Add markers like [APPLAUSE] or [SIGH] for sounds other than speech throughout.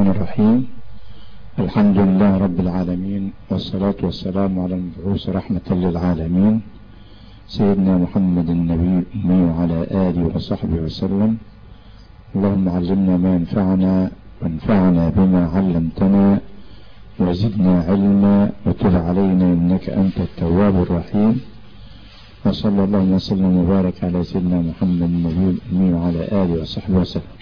الرحمن الرحيم. الحمد لله رب العالمين والصلاة والسلام على المبعوث رحمة للعالمين. سيدنا محمد النبي وعلى آله وصحبه وسلم. اللهم علمنا ما ينفعنا وانفعنا بما علمتنا. وزدنا علما وتب علينا إنك أنت التواب الرحيم. وصلى الله وسلم وبارك على سيدنا محمد النبي وعلى آله وصحبه وسلم.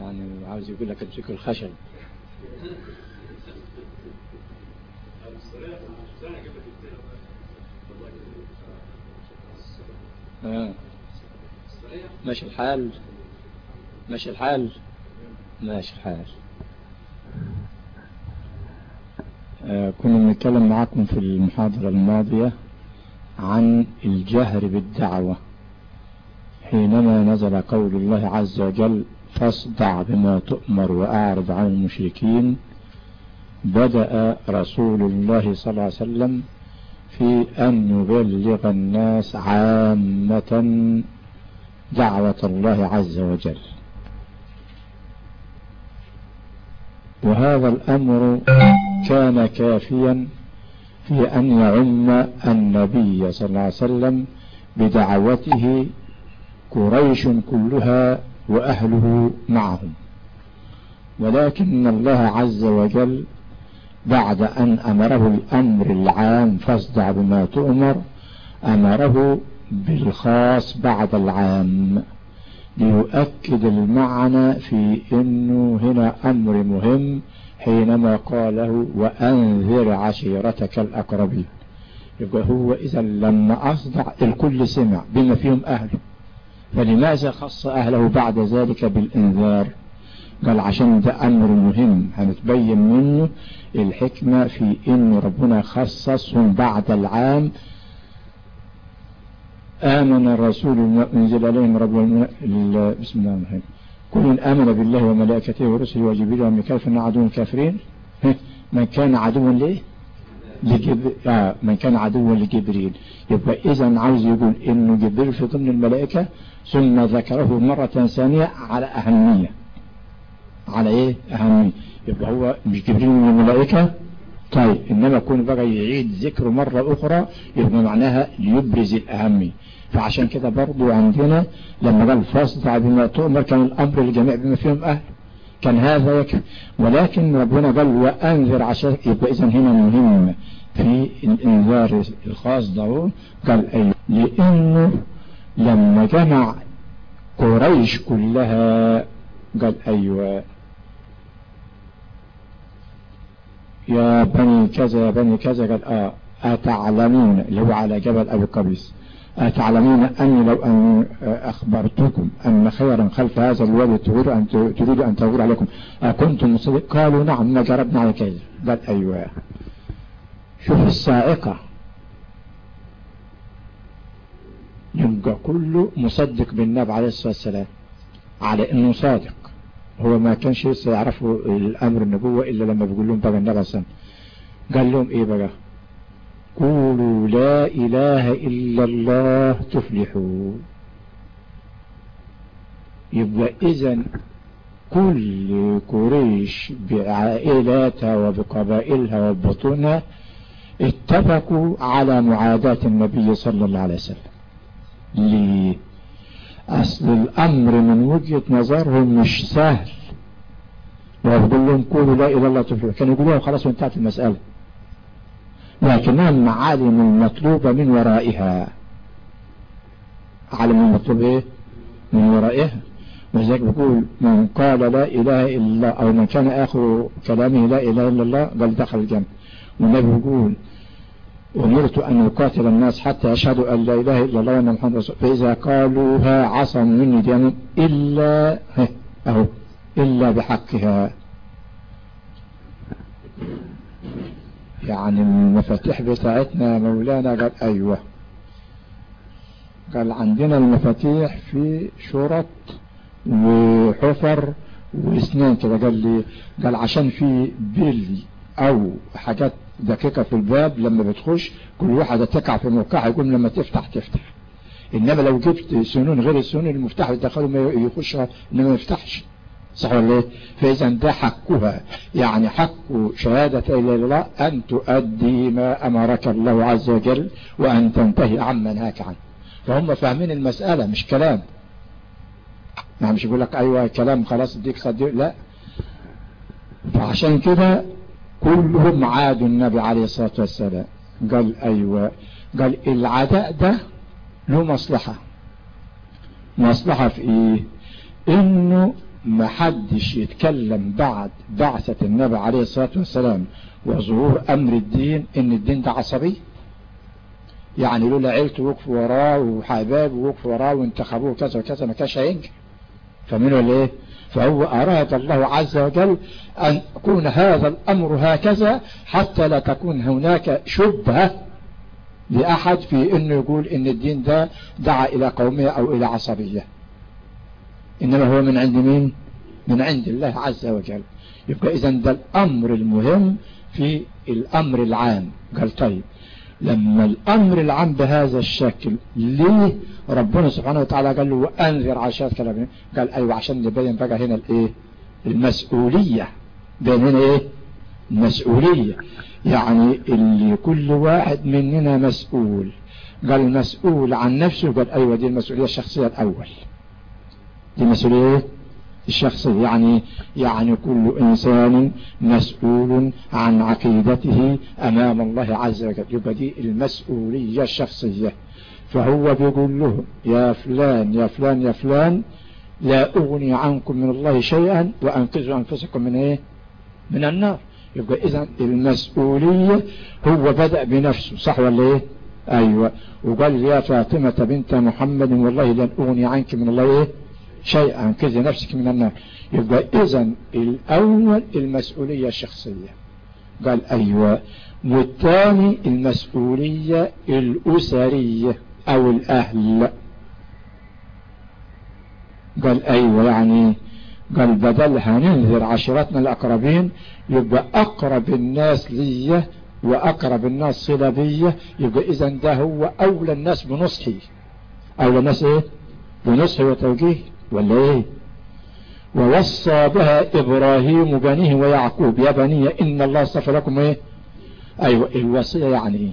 يعني عاوز يقول لك امسك الخشب آه. ماشي الحال. ماشي الحال. ماشي الحال. كنا بنتكلم معاكم في المحاضرة الماضية عن الجهر بالدعوة. حينما نزل قول الله عز وجل فاصدع بما تؤمر وأعرض عن المشركين بدأ رسول الله صلى الله عليه وسلم في أن يبلغ الناس عامة دعوة الله عز وجل. وهذا الأمر كان كافيا في أن يعم النبي صلى الله عليه وسلم بدعوته قريش كلها وأهله معهم. ولكن الله عز وجل بعد أن أمره الأمر العام فاصدع بما تؤمر أمره بالخاص بعد العام ليؤكد المعنى في أنه هنا أمر مهم حينما قاله وأنذر عشيرتك الأقربين. يبقى هو إذا لما أصدع الكل سمع بما فيهم أهله فلماذا خص أهله بعد ذلك بالإنذار؟ قال عشان ده أمر مهم هنتبين منه الحكمة في إن ربنا خصصهم بعد العام. آمن الرسول أنزل عليهم رب بسم الله الرحمن الرحيم. كل آمن بالله وملائكته ورسله وجبريل وميكال فإن عدو الكافرين. من كان عدوا ليه؟ لجب... آه من كان عدوا لجبريل. يبقى إذا عاوز يقول إنه جبريل في ضمن الملائكة ثم ذكره مرة ثانية على أهمية. على إيه؟ أهمية. يبقى هو مش جبريل من الملائكة؟ طيب إنما يكون بقى يعيد ذكره مرة أخرى يبقى معناها ليبرز الأهمية. فعشان كده برضو عندنا لما قال فاصدع بما تؤمر كان الأمر للجميع بما فيهم أهل. كان هذا يكفي. ولكن ربنا قال وأنذر عشان يبقى إذا هنا مهم في الإنذار الخاص ده. قال أي لأنه لما جمع قريش كلها قال أيوة. يا بني كذا يا بني كذا قال آه أتعلمون؟ اللي هو على جبل أبي قبيس أتعلمون أني لو أن أخبرتكم أن خيرا خلف هذا الوادي تريد أن تريد أن تغور عليكم. أكنتم مصدق قالوا نعم جربنا على كذا قال أيوة. شوف الصاعقة يبقى كله مصدق بالنبي عليه الصلاة والسلام على إنه صادق. هو ما كانش يعرفوا الأمر النبوة إلا لما بيقول لهم بقى النبي صلى قال لهم إيه بقى؟ قولوا لا إله إلا الله تفلحوا يبقى اذا كل قريش بعائلاتها وبقبائلها وبطونها اتفقوا على معاداة النبي صلى الله عليه وسلم. ليه؟ أصل الأمر من وجهة نظرهم مش سهل. لو لهم قولوا لا إله إلا الله تفلحوا كانوا يقولوها خلاص وانتهت المسألة. لكنها المعالم المطلوبة من ورائها. عالم المطلوب إيه؟ من ورائها ولذلك بيقول من قال لا إله إلا الله أو من كان آخر كلامه لا إله إلا الله قال دخل الجنة. والنبي يقول أمرت أن أقاتل الناس حتى يشهدوا أن لا إله إلا الله وأن محمد رسول فإذا قالوها عصموا مني ديانهم إلا أهو إلا بحقها. يعني المفاتيح بتاعتنا مولانا قال أيوة. قال عندنا المفاتيح في شرط وحفر واسنان. كده قال لي قال عشان في بيلي أو حاجات دقيقة في الباب لما بتخش كل واحدة تقع في موقعها يقول لما تفتح تفتح. إنما لو جبت سنون غير السنون المفتاح يدخله ما يخشها إنما ما يفتحش. صح ولا إيه فإذا ده حقها. يعني حق شهادة الله أن تؤدي ما أمرك الله عز وجل وأن تنتهي عما نهاك عنه. فهم فاهمين المسألة مش كلام. يعني مش يقول لك أيوه كلام خلاص اديك صديق. لا. فعشان كده كلهم عادوا النبي عليه الصلاة والسلام. قال أيوه. قال العداء ده له مصلحة. مصلحة في إيه؟ إنه ما حدش يتكلم بعد بعثة النبي عليه الصلاة والسلام وظهور أمر الدين إن الدين ده عصبي. يعني لولا عيلته وقفوا وراه وحبابه وقفوا وراه وانتخبوه كذا وكذا ما كانش هينجح. فمن ولا إيه؟ فهو أراد الله عز وجل أن يكون هذا الأمر هكذا حتى لا تكون هناك شبهة لأحد في إنه يقول إن الدين ده دعا إلى قومية أو إلى عصبية. إنما هو من عند مين؟ من عند الله عز وجل. يبقى إذا ده الأمر المهم في الأمر العام. قال طيب لما الأمر العام بهذا الشكل ليه ربنا سبحانه وتعالى قال له وأنذر عشرات كلام قال أيوه عشان نبين بقى هنا الإيه؟ المسؤولية. بين هنا إيه؟ المسؤولية يعني اللي كل واحد مننا مسؤول. قال مسؤول عن نفسه قال أيوه دي المسؤولية الشخصية الأول. دي مسؤولية الشخصية يعني يعني كل إنسان مسؤول عن عقيدته أمام الله عز وجل يبقى دي المسؤولية الشخصية. فهو بيقول له يا فلان يا فلان يا فلان لا أغني عنكم من الله شيئا وأنقذوا أنفسكم من إيه؟ من النار. يبقى إذا المسؤولية هو بدأ بنفسه صح ولا إيه؟ أيوة. وقال يا فاطمة بنت محمد والله لن أغني عنك من الله إيه؟ شيئا انقذي نفسك من النار. يبقى اذا الأول المسؤولية الشخصية. قال أيوه. والثاني المسؤولية الأسرية أو الأهل. قال أيوه يعني قال بدل هننذر عشيرتنا الأقربين. يبقى أقرب الناس لي وأقرب الناس صلة بي. يبقى اذا ده هو أولى الناس بنصحي. أولى الناس إيه؟ بنصحي وتوجيه. ولا إيه ووصى بها إبراهيم بنيه ويعقوب. يا بني إن الله اصطفى لكم إيه؟ أيوه الوصية يعني إيه؟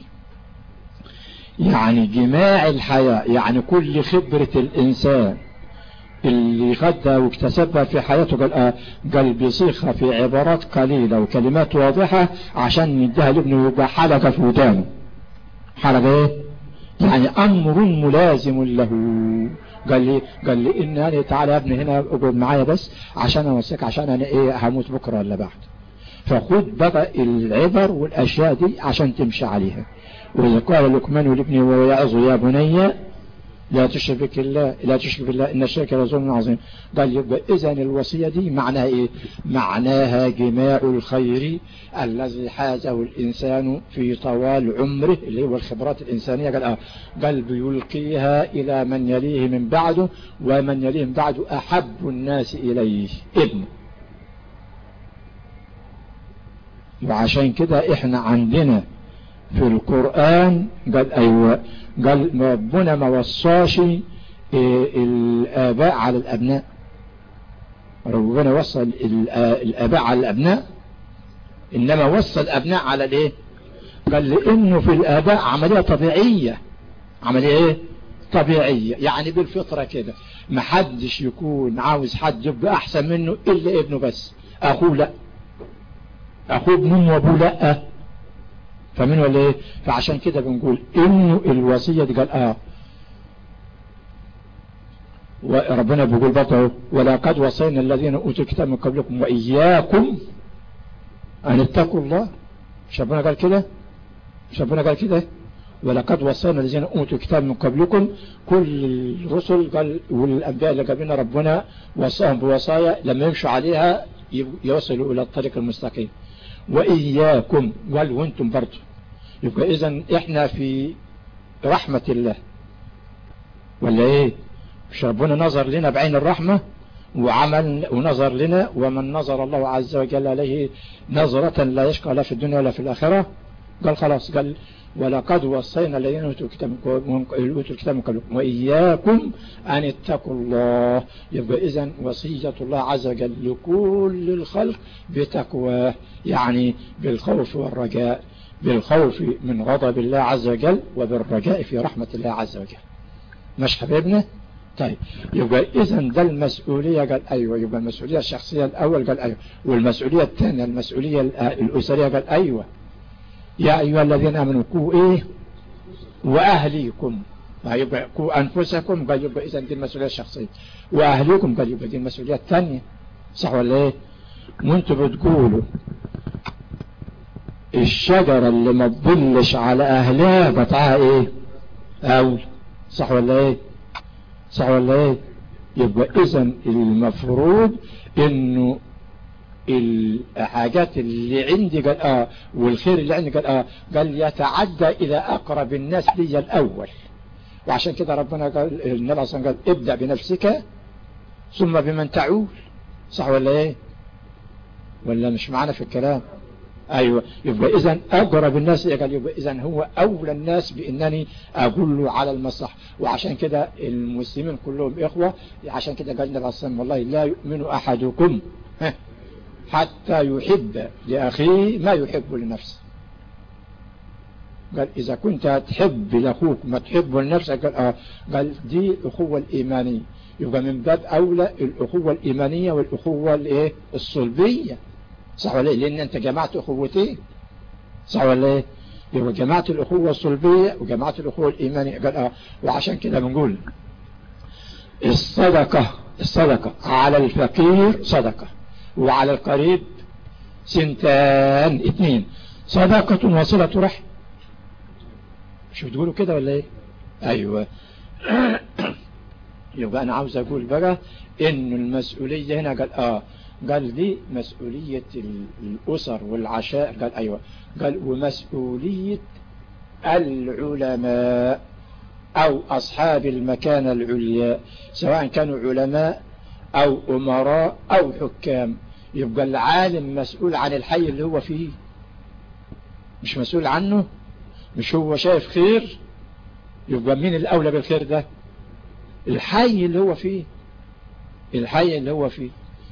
يعني جماع الحياة يعني كل خبرة الإنسان اللي خدها واكتسبها في حياته قال آه قال بيصيغها في عبارات قليلة وكلمات واضحة عشان يديها لابنه يبقى حلقة في ودانه. حلقة إيه؟ يعني أمر ملازم له. قال لي قال لي إن أنا تعالى يا ابني هنا اقعد معايا بس عشان اوصيك عشان أنا إيه هموت بكرة ولا بعد. فخد بقى العبر والأشياء دي عشان تمشي عليها. وإذا قال لقمان لابنه ويعظ يا بني لا تشرك الله لا تشرك بالله إن الشرك لظلم عظيم. قال يبقى اذا الوصية دي معناها إيه؟ معناها جماع الخير الذي حازه الإنسان في طوال عمره اللي هو الخبرات الإنسانية قال آه قال بيلقيها إلى من يليه من بعده ومن يليه من بعده أحب الناس إليه ابنه وعشان كده إحنا عندنا في القرآن قال أيوة قال ربنا ما وصاش الآباء على الأبناء. ربنا وصى الآباء على الأبناء إنما وصى الأبناء على الإيه؟ قال لأنه في الآباء عملية طبيعية. عملية إيه؟ طبيعية. يعني بالفطرة كده ما حدش يكون عاوز حد يبقى أحسن منه إلا ابنه بس. أخوه لا. أخوه ابنه وأبوه لأ. فمن ولا إيه؟ فعشان كده بنقول إنه الوصية دي قال آه. وربنا بيقول برضه ولقد وصينا الذين أوتوا الكتاب من قبلكم وإياكم أن اتقوا الله. مش ربنا قال كده؟ مش ربنا قال كده؟ ولقد وصينا الذين أوتوا الكتاب من قبلكم. كل الرسل قال والأنبياء اللي قبلنا ربنا وصاهم بوصايا لما يمشوا عليها يوصلوا إلى الطريق المستقيم. وإياكم قال وأنتم برضه. يبقى اذا إحنا في رحمة الله. ولا إيه؟ مش ربنا نظر لنا بعين الرحمة وعمل ونظر لنا ومن نظر الله عز وجل عليه نظرة لا يشقى لا في الدنيا ولا في الآخرة. قال خلاص قال ولقد وصينا الذين أوتوا الكتاب من قبلكم وإياكم أن اتقوا الله. يبقى اذا وصية الله عز وجل لكل الخلق بتقوى يعني بالخوف والرجاء. بالخوف من غضب الله عز وجل وبالرجاء في رحمة الله عز وجل. مش حبيبنا؟ طيب. يبقى اذا ده المسؤولية. قال أيوه. يبقى المسؤولية الشخصية الأول. قال أيوه. والمسؤولية الثانية المسؤولية الأسرية. قال أيوه. يا أيها الذين آمنوا قوا إيه؟ وأهليكم. يبقى قوا أنفسكم. قال يبقى اذا دي المسؤولية الشخصية. وأهليكم. قال يبقى دي المسؤولية الثانية. صح ولا إيه؟ وانتوا بتقولوا الشجرة اللي ما تضلش على أهلها بتاعها إيه؟ أول. صح ولا إيه؟ صح ولا إيه؟ يبقى اذا المفروض إنه الحاجات اللي عندي قال آه والخير اللي عندي قال آه قال يتعدى إلى أقرب الناس لي الأول. وعشان كده ربنا قال النبي صلى قال ابدأ بنفسك ثم بمن تعول. صح ولا إيه؟ ولا مش معنا في الكلام؟ أيوه. يبقى اذا اقرب الناس قال يبقى اذا هو أولى الناس بإنني أقول له على المصلحة. وعشان كده المسلمين كلهم إخوة. عشان كده قال النبي صلى والله لا يؤمن أحدكم حتى يحب لأخيه ما يحب لنفسه. قال إذا كنت تحب لأخوك ما تحبه لنفسك. قال, آه. قال دي الأخوة الإيمانية. يبقى من باب أولى الأخوة الإيمانية والأخوة الإيه؟ الصلبية. صح ولا لأن أنت جمعت أخوتين. صح ولا إيه يبقى جمعت الأخوة الصلبية وجمعت الأخوة الإيمانية. قال آه وعشان كده بنقول الصدقة الصدقة على الفقير صدقة وعلى القريب سنتان اتنين. صدقة وصلة رحم. مش بتقولوا كده ولا إيه؟ أيوه. [COUGHS] يبقى أنا عاوز أقول بقى ان المسؤولية هنا قال آه قال دي مسؤولية الأسر والعشاء. قال أيوة. قال ومسؤولية العلماء أو أصحاب المكانة العليا سواء كانوا علماء أو أمراء أو حكام. يبقى العالم مسؤول عن الحي اللي هو فيه. مش مسؤول عنه؟ مش هو شايف خير؟ يبقى مين الأولى بالخير ده؟ الحي اللي هو فيه. الحي اللي هو فيه.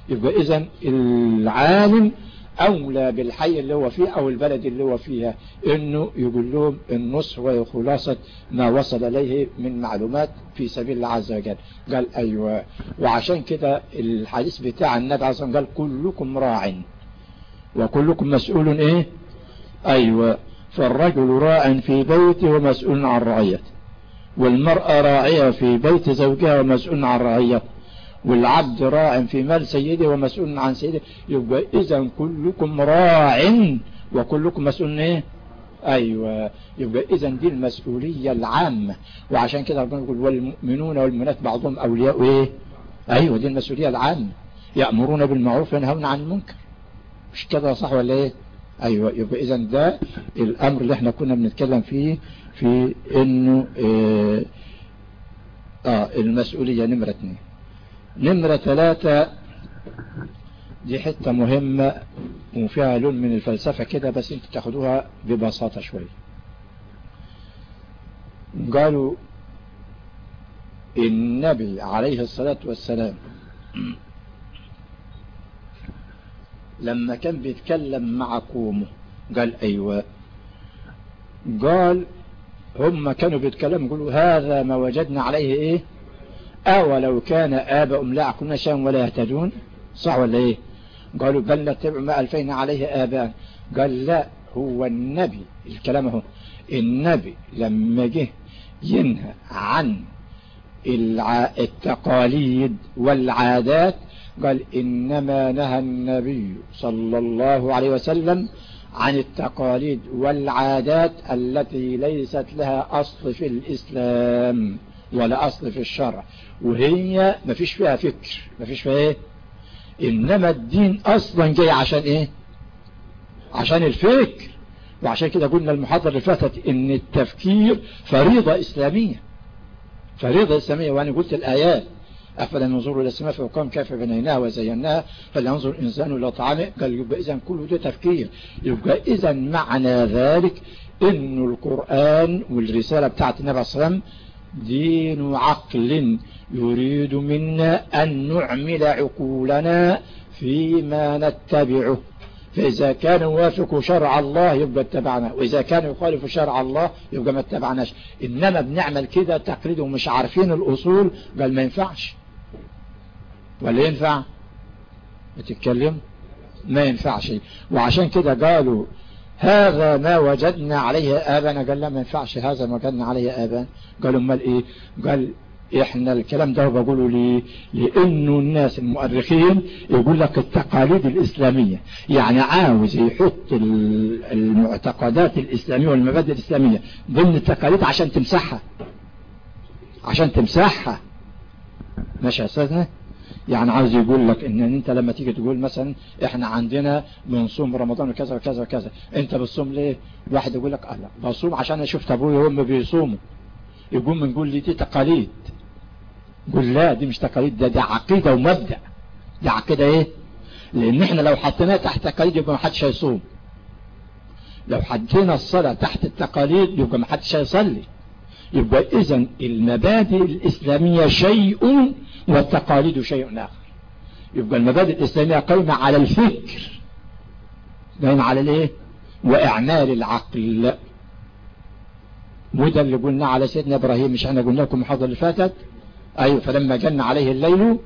يبقى اذا العالم أولى بالحي اللي هو فيه أو البلد اللي هو فيها إنه يقول لهم النصح وخلاصة ما وصل إليه من معلومات في سبيل الله عز وجل. قال أيوه. وعشان كده الحديث بتاع النبي عليه الصلاة قال كلكم راع. وكلكم مسؤول إيه؟ أيوه. فالرجل راع في بيته ومسؤول عن رعيته والمرأة راعية في بيت زوجها ومسؤول عن رعيته والعبد راع في مال سيده ومسؤول عن سيده. يبقى اذا كلكم راع وكلكم مسؤول إيه؟ أيوه. يبقى اذا دي المسؤولية العامة. وعشان كده ربنا يقول والمؤمنون والمؤمنات بعضهم أولياء إيه؟ أيوه دي المسؤولية العامة. يأمرون بالمعروف وينهون عن المنكر. مش كده صح ولا إيه؟ أيوه. يبقى اذا ده الأمر اللي إحنا كنا بنتكلم فيه في إنه آه, آه المسؤولية نمرة اتنين. نمرة ثلاثة دي حتة مهمة وفيها لون من الفلسفة كده بس انت تاخدوها ببساطة شوية. قالوا النبي عليه الصلاة والسلام لما كان بيتكلم مع قومه قال أيوه. قال هم كانوا بيتكلموا يقولوا هذا ما وجدنا عليه إيه؟ أولو كان آباؤهم لا يعقلون شيئا ولا يهتدون. صح ولا إيه؟ قالوا بل نتبع ما ألفينا عليه آباء قال لا هو النبي. الكلام هو النبي لما جه ينهى عن التقاليد والعادات قال إنما نهى النبي صلى الله عليه وسلم عن التقاليد والعادات التي ليست لها أصل في الإسلام. ولا أصل في الشرع. وهي ما فيش فيها فكر. ما فيش فيها إيه؟ إنما الدين أصلا جاي عشان إيه؟ عشان الفكر. وعشان كده قلنا المحاضرة اللي فاتت إن التفكير فريضة إسلامية. فريضة إسلامية. وأنا قلت الآيات. أفلا ننظر إلى السماء فوقهم كيف بنيناها وزيناها. فلينظر الإنسان إلى طعامه. قال يبقى إذا كله ده تفكير. يبقى إذا معنى ذلك إن القرآن والرسالة بتاعت النبي صلى الله عليه وسلم دين عقل يريد منا أن نعمل عقولنا فيما نتبعه. فإذا كان يوافق شرع الله يبقى اتبعنا وإذا كان يخالف شرع الله يبقى ما اتبعناش. إنما بنعمل كده تقليد ومش عارفين الأصول قال ما ينفعش. ولا ينفع؟ بتتكلم ما ينفعش. وعشان كده قالوا هذا ما وجدنا عليه آبانا. قال لا ما ينفعش هذا ما وجدنا عليه آبانا قالوا أمال إيه؟ قال إحنا الكلام ده بقوله ليه لأنه الناس المؤرخين يقول لك التقاليد الإسلامية. يعني عاوز يحط المعتقدات الإسلامية والمبادئ الإسلامية ضمن التقاليد عشان تمسحها. عشان تمسحها. ماشي يا أستاذنا؟ يعني عاوز يقول لك إن أنت لما تيجي تقول مثلا إحنا عندنا بنصوم رمضان وكذا وكذا وكذا أنت بتصوم ليه؟ واحد يقول لك لا بصوم عشان أشوف ابويا وأمي بيصوموا. يقوم نقول لي دي تقاليد. قول لا دي مش تقاليد ده دي عقيدة ومبدأ. دي عقيدة إيه؟ لأن إحنا لو حطيناها تحت تقاليد يبقى ما حدش هيصوم. لو حطينا الصلاة تحت التقاليد يبقى ما حدش هيصلي. يبقى اذا المبادئ الإسلامية شيء والتقاليد شيء آخر. يبقى المبادئ الإسلامية قائمة على الفكر. قائمة على الإيه؟ وإعمال العقل. وده اللي قلنا على سيدنا إبراهيم مش إحنا قلنا لكم المحاضرة اللي فاتت؟ أيوه فلما جن عليه الليل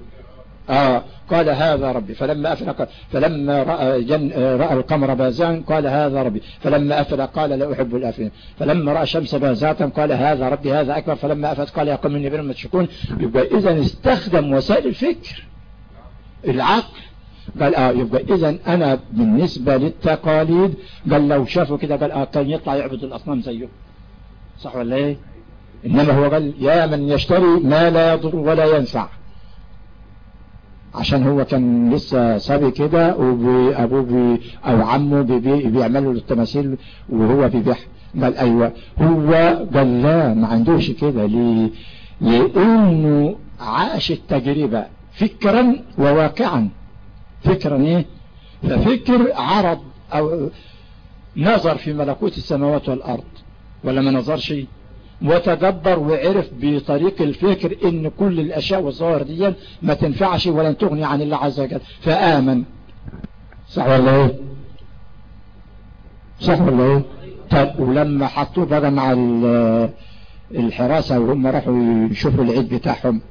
آه قال هذا ربي. فلما أفل فلما رأى, جن رأى القمر بازان قال هذا ربي. فلما أفل قال لا أحب الآفلين فلما رأى الشمس بازاتا قال هذا ربي هذا أكبر. فلما أفت قال يا قوم إني بهم تشكون يبقى إذا استخدم وسائل الفكر. العقل. قال آه يبقى اذا أنا بالنسبة للتقاليد قال لو شافوا كده قال آه كان يطلع يعبد الأصنام زيه. صح ولا إيه؟ إنما هو قال يا من يشتري ما لا يضر ولا ينفع. عشان هو كان لسه صبي كده وابوه بي أو عمه بي بيعملوا التماثيل وهو بيبيع قال أيوه. هو قال لا ما عندوش كده ليه لأنه عاش التجربة فكرا وواقعا. فكرا إيه؟ ففكر عرض أو نظر في ملكوت السماوات والأرض ولا ما نظرش؟ وتدبر وعرف بطريق الفكر إن كل الأشياء والظواهر دي ما تنفعش ولن تغني عن الله عز وجل. فآمن. صح ولا إيه؟ صح ولا إيه؟ طب ولما حطوه بقى مع الحراسة وهم راحوا يشوفوا العيد بتاعهم.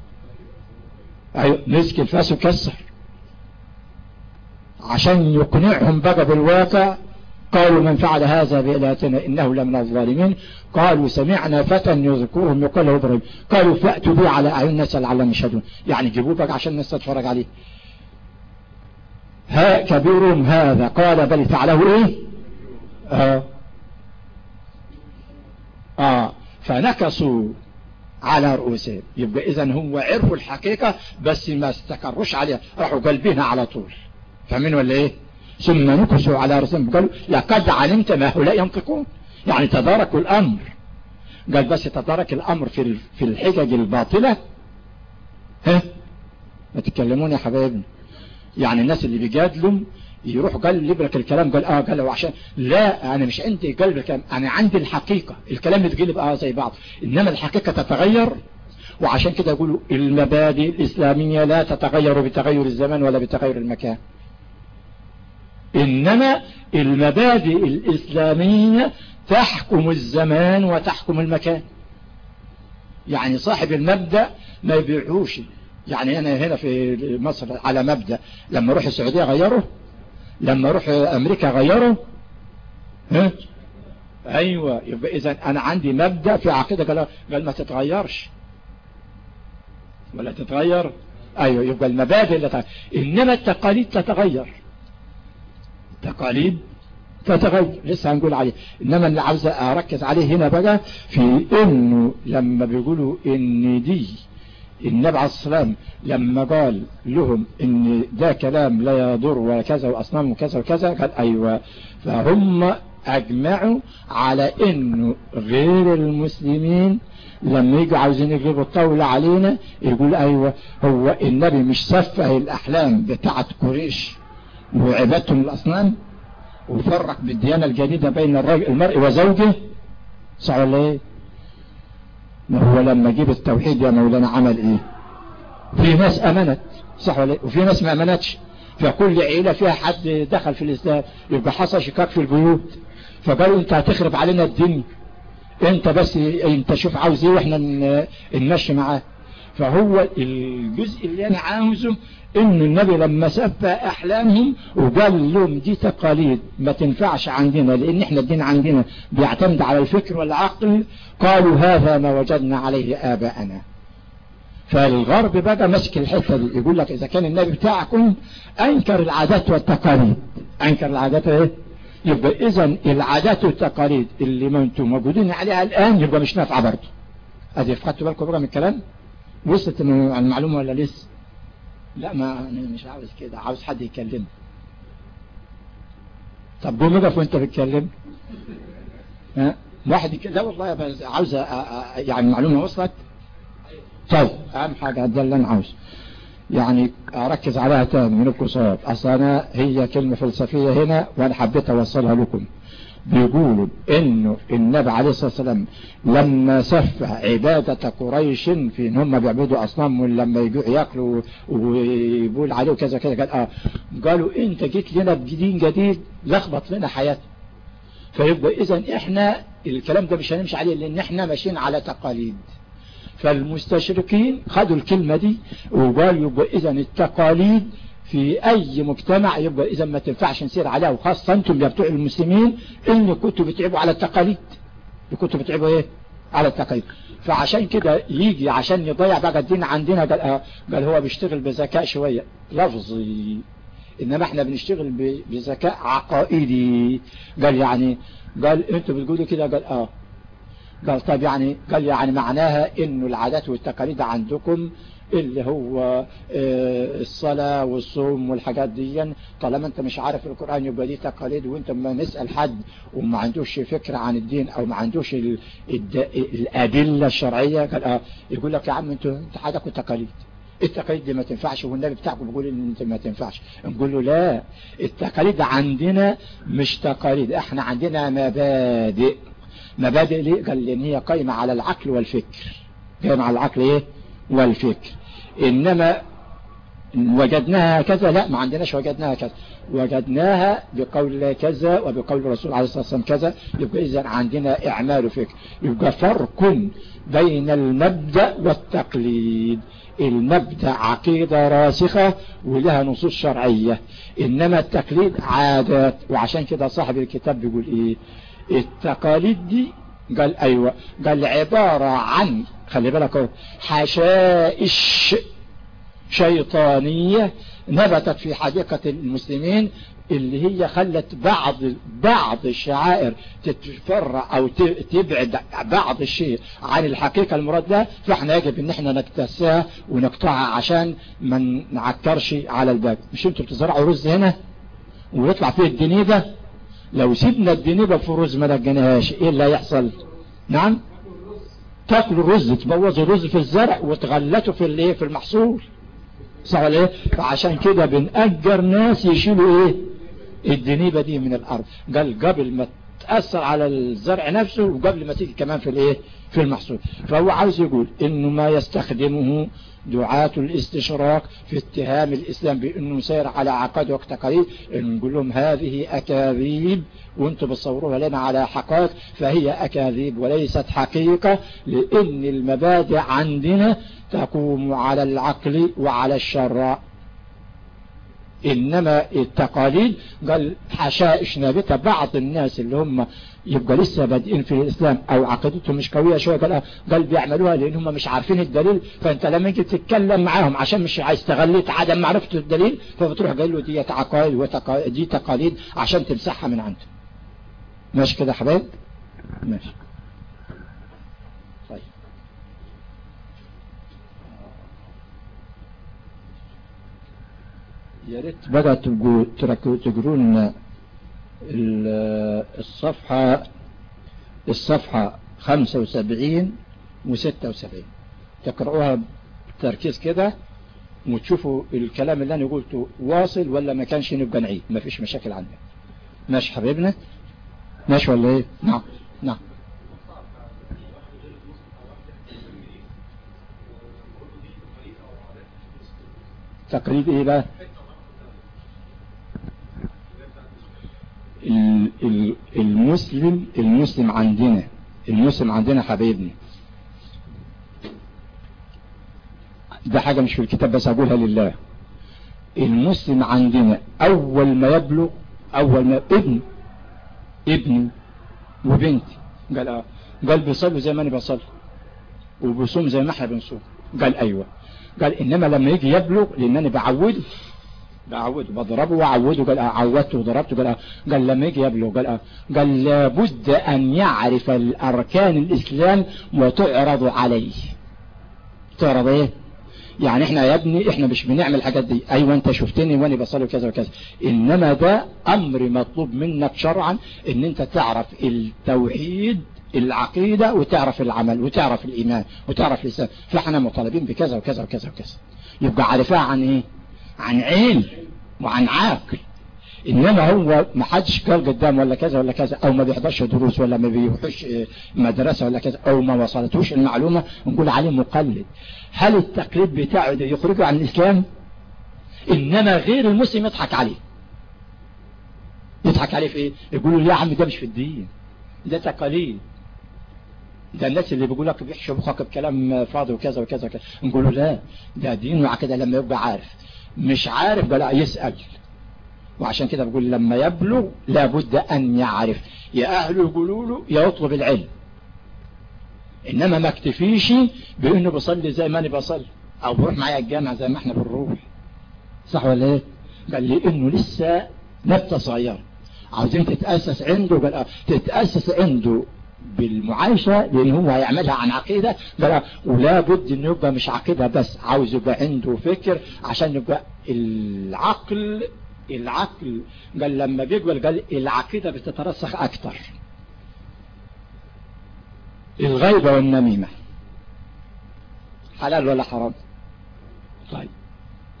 أيوه مسك الفاس وكسر. عشان يقنعهم بقى بالواقع قالوا من فعل هذا بإلهتنا إنه لمن الظالمين. قالوا سمعنا فتى يذكرهم يقول له إبراهيم قالوا فأتوا به على أعين الناس لعلهم يشهدون. يعني جيبوه بقى عشان الناس تتفرج عليه. ها كبيرهم هذا. قال بل فعله إيه؟ آه. آه. فنكسوا على رؤوسهم. يبقى اذا هو عرفوا الحقيقة بس ما استقروش عليها. راحوا قلبينها على طول. فاهمين ولا إيه؟ ثم نكسوا على رسولهم قالوا لقد علمت ما هؤلاء ينطقون. يعني تداركوا الأمر. قال بس تدارك الأمر في في الحجج الباطلة؟ ها؟ ما تتكلمون يا حبايبنا؟ يعني الناس اللي بيجادلوا يروح قال لك الكلام. قال آه قال عشان لا أنا مش عندي قلب الكلام. أنا عندي الحقيقة. الكلام يتقلب آه زي بعض. إنما الحقيقة تتغير. وعشان كده يقولوا المبادئ الإسلامية لا تتغير بتغير الزمان ولا بتغير المكان. إنما المبادئ الإسلامية تحكم الزمان وتحكم المكان. يعني صاحب المبدأ ما يبيعوش. يعني أنا هنا في مصر على مبدأ. لما أروح السعودية غيره لما أروح أمريكا غيره ها؟ أيوة. يبقى إذا أنا عندي مبدأ في عقيدة. قال, ما تتغيرش. ولا تتغير. أيوه. يبقى المبادئ اللي. إنما التقاليد تتغير. تقاليد تتغير. لسه هنقول عليه. إنما اللي عاوز أركز عليه هنا بقى في إنه لما بيقولوا ان دي النبي عليه السلام لما قال لهم إن ده كلام لا يضر وكذا وأصنام وكذا وكذا قال أيوه. فهم أجمعوا على إنه غير المسلمين لما يجوا عاوزين يجيبوا الطاولة علينا يقول أيوه هو النبي مش سفه الأحلام بتاعت قريش. وعبادتهم الأصنام وفرق بالديانة الجديدة بين المرء وزوجه. صح ولا إيه؟ ما هو لما جيب التوحيد يا مولانا عمل إيه؟ في ناس أمنت. صح ولا إيه؟ وفي ناس ما أمنتش. فكل عيلة فيها حد دخل في الإسلام يبقى حصل شكاك في البيوت. فقالوا أنت هتخرب علينا الدنيا أنت بس أنت شوف عاوز إيه وإحنا نمشي معاه. فهو الجزء اللي أنا عاوزه إن النبي لما سب أحلامهم وقال لهم دي تقاليد ما تنفعش عندنا لأن إحنا الدين عندنا بيعتمد على الفكر والعقل قالوا هذا ما وجدنا عليه آباءنا. فالغرب بقى مسك الحتة دي يقول لك إذا كان النبي بتاعكم أنكر العادات والتقاليد. أنكر العادات إيه؟ يبقى اذا العادات والتقاليد اللي ما أنتم موجودين عليها الآن يبقى مش نافعة برضه. أدي خدتوا بالكم بقى من الكلام؟ وصلت المعلومة ولا لسه؟ لا ما أنا مش عاوز كده. عاوز حد يكلمني طب قوم اقف وانت بتكلم. ها؟ واحد. لا والله عاوز. يعني معلومة وصلت؟ طيب أهم حاجة ده اللي أنا عاوز. يعني أركز عليها تاني من القصاد أصل أنا هي كلمة فلسفية هنا وأنا حبيت أوصلها لكم. بيقولوا إنه النبي عليه الصلاة والسلام لما سف عبادة قريش في ان هم بيعبدوا أصنام ولما يجوا يأكلوا ويقول عليه كذا كذا قال آه قالوا إنت جيت لنا بدين جديد لخبط لنا حياتنا فيبقى اذا إحنا الكلام ده مش هنمشي عليه لأن إحنا ماشيين على تقاليد. فالمستشرقين خدوا الكلمة دي وقالوا يبقى اذا التقاليد في أي مجتمع يبقى إذا ما تنفعش نسير عليها وخاصة أنتم يا بتوع المسلمين إن كنتوا بتعبوا على التقاليد. كنتوا بتعبوا إيه؟ على التقاليد. فعشان كده يجي عشان يضيع بقى الدين عندنا قال, آه قال هو بيشتغل بذكاء شوية. لفظي إنما إحنا بنشتغل بذكاء عقائدي. قال يعني قال أنتوا بتقولوا كده؟ قال آه. قال طيب يعني قال يعني معناها إنه العادات والتقاليد عندكم اللي هو الصلاة والصوم والحاجات دي. طالما انت مش عارف القرآن يبقى دي تقاليد وانت ما نسأل حد وما عندوش فكرة عن الدين أو ما عندوش الأدلة الشرعية قال آه يقول لك يا عم أنتوا انت حاجة تقاليد. التقاليد دي ما تنفعش. والنبي بتاعكم بيقول إن انت ما تنفعش. نقول له لا التقاليد عندنا مش تقاليد. إحنا عندنا مبادئ. مبادئ ليه؟ قال لأن هي قايمة على العقل والفكر. قايمة على العقل إيه؟ والفكر. إنما وجدناها كذا لا ما عندناش وجدناها كذا. وجدناها بقول كذا وبقول الرسول عليه الصلاة والسلام كذا. يبقى إذا عندنا إعمال فكر يبقى فرق بين المبدأ والتقليد. المبدأ عقيدة راسخة ولها نصوص شرعية. إنما التقليد عادات. وعشان كده صاحب الكتاب بيقول إيه؟ التقاليد دي قال أيوة. قال عبارة عن خلي بالك حشائش شيطانية نبتت في حديقة المسلمين اللي هي خلت بعض بعض الشعائر تتفرع أو تبعد بعض الشيء عن الحقيقة المراد لها فإحنا يجب إن إحنا نكتسها ونقطعها عشان ما نعكرش على الباب. مش أنتوا بتزرعوا رز هنا ويطلع فيه الدنيبة لو سيبنا الدنيبة في الرز ما لقيناهاش إيه اللي هيحصل نعم؟ تاكلوا الرز تبوظوا الرز في الزرع وتغلتوا في الايه في المحصول. صح ولا إيه؟ فعشان كده بنأجر ناس يشيلوا إيه؟ الدنيبة دي من الأرض. قال قبل ما تأثر على الزرع نفسه وقبل ما تيجي كمان في الايه في المحصول. فهو عاوز يقول إنه ما يستخدمه دعاة الاستشراق في اتهام الإسلام بأنه سير على عقائد وتقاليد نقول لهم هذه أكاذيب وأنتم بتصوروها لنا على حقائق فهي أكاذيب وليست حقيقة لأن المبادئ عندنا تقوم على العقل وعلى الشرع إنما التقاليد قال حشائش نابتة بعض الناس اللي هم يبقى لسه بادئين في الإسلام أو عقيدتهم مش قوية شوية قال قال بيعملوها لأن هم مش عارفين الدليل فأنت لما انت تتكلم معاهم عشان مش عايز تغلط عدم معرفة الدليل فبتروح قال له دي عقائد ودي تقاليد عشان تمسحها من عنده. ماشي كده يا حبايب؟ ماشي. يا ريت بقى تبقوا تقرون الصفحة الصفحة 75 و 76 تقرأوها بتركيز كده وتشوفوا الكلام اللي أنا قلته واصل ولا ما كانش نبقى نعيد. ما فيش مشاكل عندنا ماشي حبيبنا؟ ماشي ولا إيه؟ نعم. نعم. تقليد إيه بقى؟ المسلم المسلم عندنا. المسلم عندنا حبيبنا ده حاجة مش في الكتاب بس أقولها لله. المسلم عندنا أول ما يبلغ أول ما ابن ابني وبنتي قال آه قال بيصلوا زي ما أنا بصلي. وبيصوم زي ما إحنا بنصوم. قال أيوه. قال إنما لما يجي يبلغ لأن أنا بعوده. بعوده بضربه وعوده قال آه عودته وضربته قال آه قال لما يجي يبلغ قال آه قال لابد أن يعرف الأركان الإسلام وتعرض عليه. تعرض إيه؟ يعني إحنا يا ابني إحنا مش بنعمل الحاجات دي. أيوه أنت شفتني وأنا بصلي كذا وكذا. إنما ده أمر مطلوب منك شرعا إن أنت تعرف التوحيد العقيدة وتعرف العمل وتعرف الإيمان وتعرف الإسلام. فإحنا مطالبين بكذا وكذا وكذا وكذا. يبقى عارفها عن إيه؟ عن علم وعن عاقل إنما هو ما حدش قال قدام ولا كذا ولا كذا أو ما بيحضرش دروس ولا ما بيروحش مدرسة ولا كذا أو ما وصلتوش المعلومة نقول عليه مقلد. هل التقليد بتاعه ده يخرجه عن الإسلام؟ إنما غير المسلم يضحك عليه. يضحك عليه في إيه؟ يقول له يا عم ده مش في الدين ده تقاليد. ده الناس اللي بيقول لك بيحشوا مخك بكلام فاضي وكذا وكذا وكذا. نقول له لا ده دين وعكده لما يبقى عارف. مش عارف بلا يسأل. وعشان كده بقول لما يبلغ لابد أن يعرف. يا أهله يقولوا له يا يطلب العلم. إنما ما اكتفيش بأنه بصلي زي ما أنا بصلي أو بروح معايا الجامع زي ما إحنا بنروح. صح ولا إيه؟ قال لي إنه لسه نبتة صغيرة عاوزين تتأسس عنده قال تتأسس عنده. بالمعايشة لأن هو هيعملها عن عقيدة. قال ولا بد أنه يبقى مش عقيدة بس عاوز يبقى عنده فكر عشان يبقى العقل العقل. قال لما بيقبل قال العقيدة بتترسخ أكتر. الغيبة والنميمة. حلال ولا حرام؟ طيب.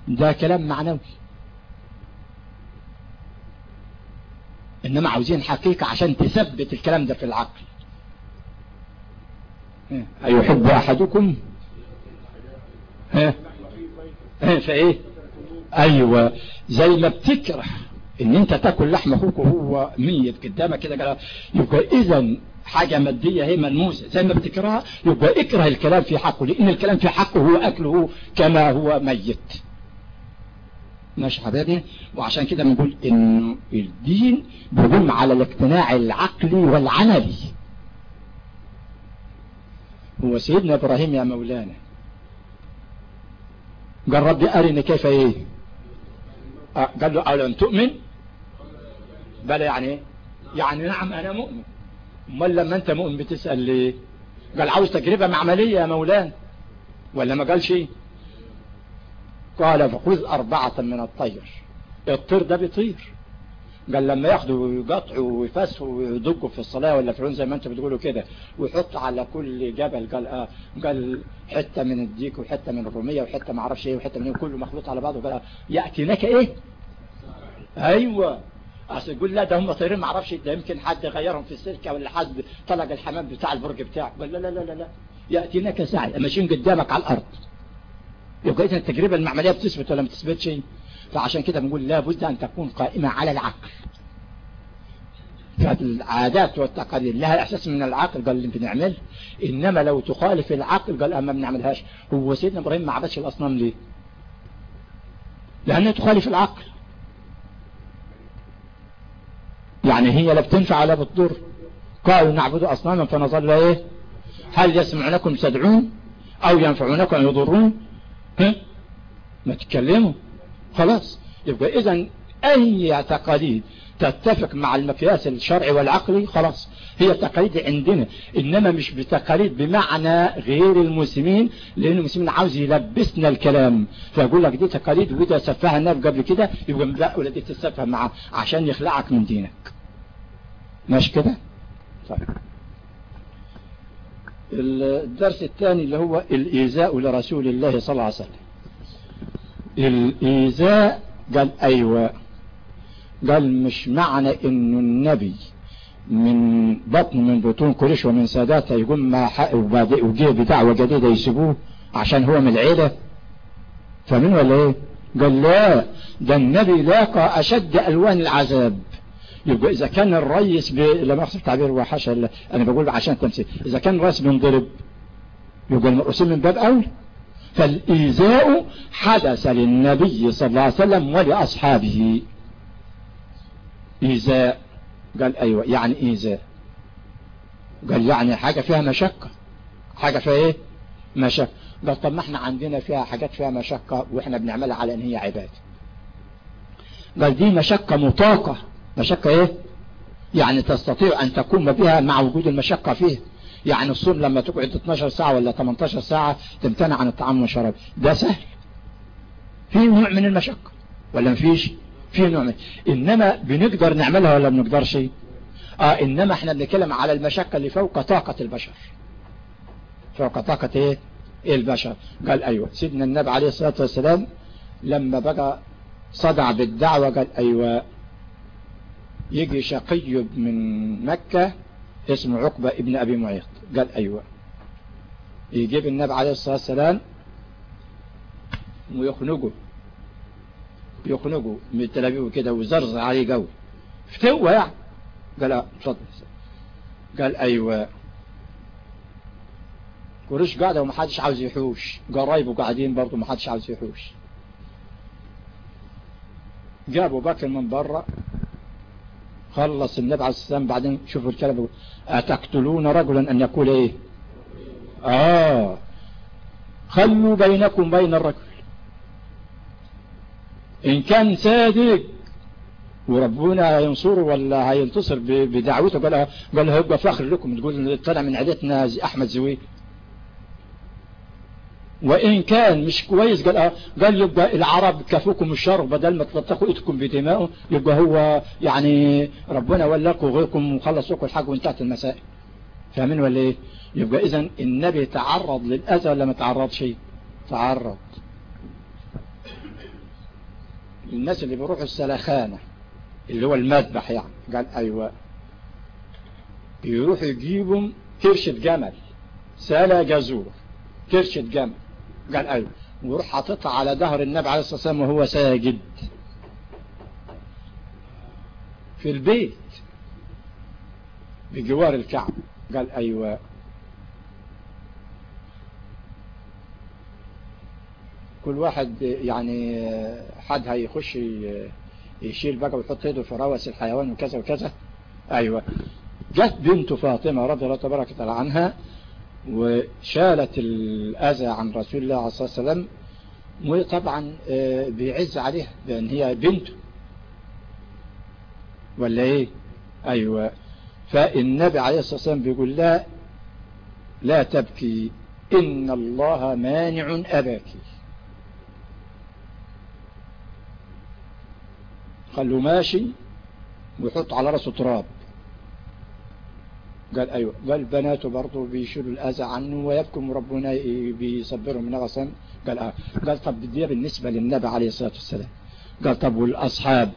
ده كلام معنوي. إنما عاوزين حقيقة عشان تثبت الكلام ده في العقل. أيحب أحدكم؟ ها؟ فإيه أيوه. زي ما بتكره إن أنت تاكل لحم أخوك وهو ميت قدامك كده قال يبقى إذا حاجة مادية هي ملموسة. زي ما بتكرهها يبقى اكره الكلام في حقه لأن الكلام في حقه هو أكله كما هو ميت. ماشي حبيبي؟ وعشان كده بنقول ان الدين بيقوم على الاقتناع العقلي والعملي. هو سيدنا إبراهيم يا مولانا. قال ربي أرني كيف إيه؟ قال له أولم تؤمن؟ بلى يعني يعني نعم أنا مؤمن. امال لما أنت مؤمن بتسأل ليه؟ قال عاوز تجربة معملية يا مولانا. ولا ما قال شيء قال فخذ أربعة من الطير. الطير ده بيطير. قال لما ياخدوا ويقطعوا ويفسوا ويدقوا في الصلاة ولا في زي ما انت بتقولوا كده ويحط على كل جبل قال آه قال حتة من الديك وحتة من الرومية وحتة ما أعرفش إيه وحتة من إيه كله مخلوط على بعضه قال يأتينك إيه؟ أيوه. اصل يقول لا ده هم طيرين ما أعرفش ده يمكن حد غيرهم في السلكة ولا حد طلق الحمام بتاع البرج بتاعه قال لا لا لا لا, لا. يأتينك ساعة ماشيين قدامك على الأرض. يبقى اذا التجربة المعملية بتثبت ولا ما بتثبتش؟ فعشان كده بنقول لابد أن تكون قائمة على العقل. فالعادات والتقاليد لها أساس من العقل قال اللي بنعمل إنما لو تخالف العقل قال أما بنعملهاش هو سيدنا إبراهيم ما عبدش الأصنام ليه؟ لأنها تخالف العقل. يعني هي لا بتنفع ولا بتضر. قالوا نعبد أصناما فنظل إيه؟ هل يسمعونكم تدعون أو ينفعونكم أو يضرون؟ ما تتكلموا. خلاص. يبقى اذا أي تقاليد تتفق مع المقياس الشرعي والعقلي خلاص. هي تقاليد عندنا إنما مش بتقاليد بمعنى غير المسلمين لأن المسلمين عاوز يلبسنا الكلام. فيقول لك دي تقاليد وده سفها الناس قبل كده يبقى لا ولا دي تسفها معه عشان يخلعك من دينك. ماشي كده؟ طيب. الدرس الثاني اللي هو الإيذاء لرسول الله صلى الله عليه وسلم. الإيذاء قال أيوة. قال مش معنى إنه النبي من بطن من بطون قريش ومن ساداتها يقوم ما وجيه بدعوة جديدة يسيبوه عشان هو من العيلة. فمن ولا إيه؟ قال لا. ده النبي لاقى أشد ألوان العذاب. يبقى إذا كان الرئيس ب... لما اخسر تعبير وحاشا أنا بقول عشان تمثيل إذا كان الرئيس بينضرب يبقى المرؤوسين من باب اولى فالايذاء حدث للنبي صلى الله عليه وسلم ولأصحابه. ايذاء قال أيوه يعني ايذاء قال يعني حاجة فيها مشقة. حاجة فيها إيه؟ مشقة. قال طب ما إحنا عندنا فيها حاجات فيها مشقة وإحنا بنعملها على إن هي عبادة. قال دي مشقة مطاقة. مشقة إيه؟ يعني تستطيع أن تقوم بها مع وجود المشقة فيه يعني الصوم لما تقعد 12 ساعة ولا 18 ساعة تمتنع عن الطعام والشراب. ده سهل. في نوع من المشقة. ولا مفيش؟ في نوع من. إنما بنقدر نعملها ولا بنقدرش؟ آه إنما إحنا بنتكلم على المشقة اللي فوق طاقة البشر. فوق طاقة إيه البشر؟ قال أيوه. سيدنا النبي عليه الصلاة والسلام لما بقى صدع بالدعوة قال أيوه. يجي شقي من مكة اسمه عقبة ابن أبي معيط. قال أيوه. يجيب النبي عليه الصلاة والسلام ويخنقه. يخنقه من تل أبيب كده وزرزر عليه قوي. فتوى يعني؟ قال اتفضل. قال أيوه. قريش قاعدة وما حدش عاوز يحوش. قرايبه قاعدين برضه ما حدش عاوز يحوش. جابوا بكر من برا. خلص النبي عليه السلام بعدين شوفوا الكلام أتقتلون رجلا أن يقول إيه؟ آه. خلوا بينكم بين الرجل. إن كان صادق وربنا هينصره ولا هينتصر بدعوته قال قال هيبقى فخر لكم تقول طلع من عيلتنا أحمد زويل وإن كان مش كويس قال آه قال يبقى العرب كفوكم الشر بدل ما تلطخوا إيدكم بدمائه يبقى هو يعني ربنا ولاكم غيركم وخلصوكم الحق وانتهت المسائل. فاهمين ولا إيه؟ يبقى اذا النبي تعرض للأذى ولا ما تعرضش؟ تعرض. الناس اللي بيروحوا السلخانة اللي هو المذبح يعني قال أيوه. يروحوا يجيبوا كرشة جمل سلا جزور كرشة جمل. قال أيوه ويروح حاططها على ظهر النبي عليه الصلاة والسلام وهو ساجد. في البيت بجوار الكعب. قال أيوه. كل واحد يعني حد هيخش يشيل بقى ويحط يده في روس الحيوان وكذا وكذا. أيوه. جت بنت فاطمة رضي الله تبارك وتعالى عنها وشالت الأذى عن رسول الله عليه الصلاة والسلام وطبعا بيعز عليها لأن هي بنته ولا إيه؟ أيوه. فالنبي عليه الصلاة والسلام بيقول لا لا تبكي إن الله مانع أباك. خلوا ماشي ويحط على رأسه تراب. قال أيوة. قال بناته برضه بيشيلوا الأذى عنه ويبكم ربنا بيصبرهم من غصن. قال آه. قال طب دي بالنسبة للنبي عليه الصلاة والسلام. قال طب والأصحاب؟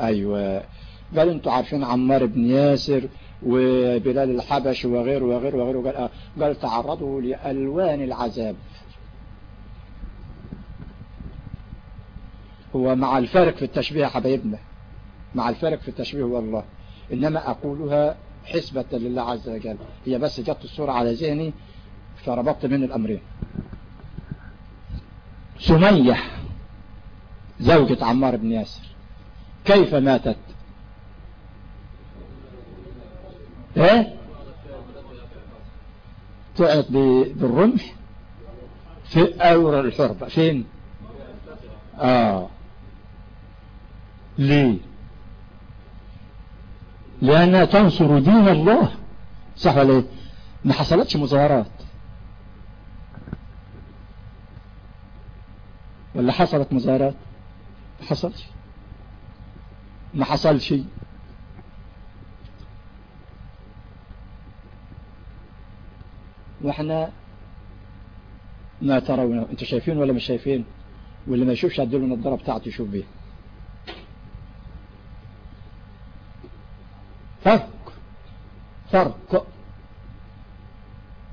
أيوة. قال أنتوا عارفين عمار بن ياسر وبلال الحبش وغيره وغيره وغيره. قال آه. قال تعرضوا لألوان العذاب. هو مع الفارق في التشبيه يا حبايبنا. مع الفارق في التشبيه والله. إنما أقولها حسبة لله عز وجل. هي بس جت الصورة على ذهني فربطت من الأمرين. سمية زوجة عمار بن ياسر. كيف ماتت؟ إيه؟ طلعت بالرمح في أور الحربة. فين؟ آه. ليه؟ لأنها تنصر دين الله. صح ولا إيه؟ ما حصلتش مظاهرات. ولا حصلت مظاهرات؟ ما حصلش. ما حصل شيء. وإحنا ما ترون أنتوا شايفين ولا مش شايفين؟ واللي ما يشوفش هديله النضاره بتاعته يشوف بيها فرق فرق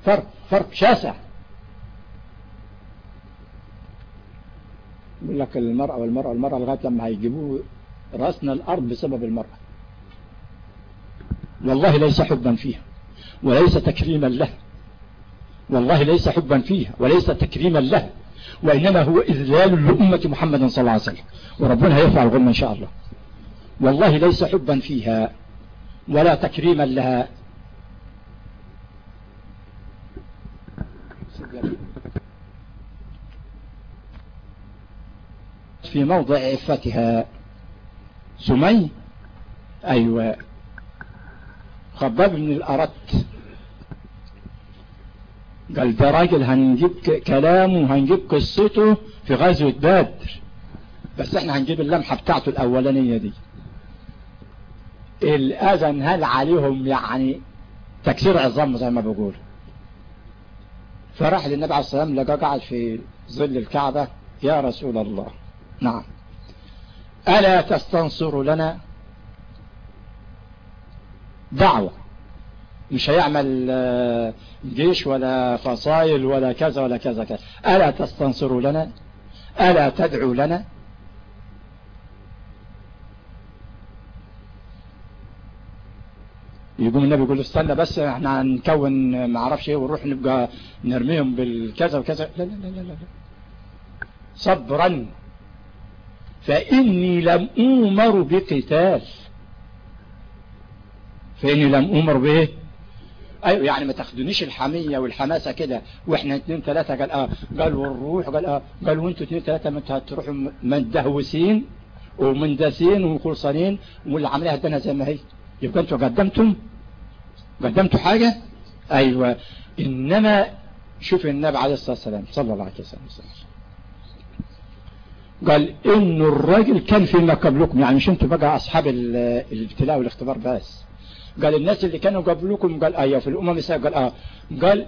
فرق فرق شاسع. يقول لك المرأة والمرأة والمرأة لغاية لما هيجيبوه رأسنا الأرض بسبب المرأة. والله ليس حبا فيها وليس تكريما له. والله ليس حبا فيها وليس تكريما له. وإنما هو إذلال لأمة محمد صلى الله عليه وسلم. وربنا هيرفع الغمة إن شاء الله. والله ليس حبا فيها. ولا تكريما لها. في موضع عفتها سمي؟ أيوة. خباب بن الأرت. قال ده راجل هنجيب كلامه وهنجيب قصته في غزوة بدر. بس إحنا هنجيب اللمحة بتاعته الأولانية دي. الأذن هل عليهم يعني تكسير عظام زي ما بقول؟ فراح للنبي عليه الصلاة والسلام لقى قاعد في ظل الكعبة يا رسول الله. نعم. ألا تستنصر لنا؟ دعوة. مش هيعمل جيش ولا فصائل ولا كذا ولا كذا كذا. ألا تستنصر لنا؟ ألا تدعو لنا؟ يقوم النبي يقول استنى بس إحنا هنكون ما أعرفش إيه ونروح نبقى نرميهم بالكذا وكذا. لا لا لا لا, لا. صبرا. فإني لم أمر بقتال. فإني لم أمر بإيه أيوة يعني ما تاخدونيش الحمية والحماسة كده. وإحنا اتنين ثلاثة قال آه قال والروح قال آه قال وانتوا اتنين ثلاثة ما أنتوا هتروحوا مندهوسين ومندسين وخلصانين والعملية هدنا زي ما هي. يبقى أنتوا قدمتم؟ قدمتوا حاجة؟ أيوه. إنما شوف النبي عليه الصلاة والسلام صلى الله عليه وسلم قال إن الراجل كان فيما قبلكم يعني مش أنتوا بقى أصحاب الابتلاء والاختبار بس. قال الناس اللي كانوا قبلكم قال أيوه في الأمم قال آه. قال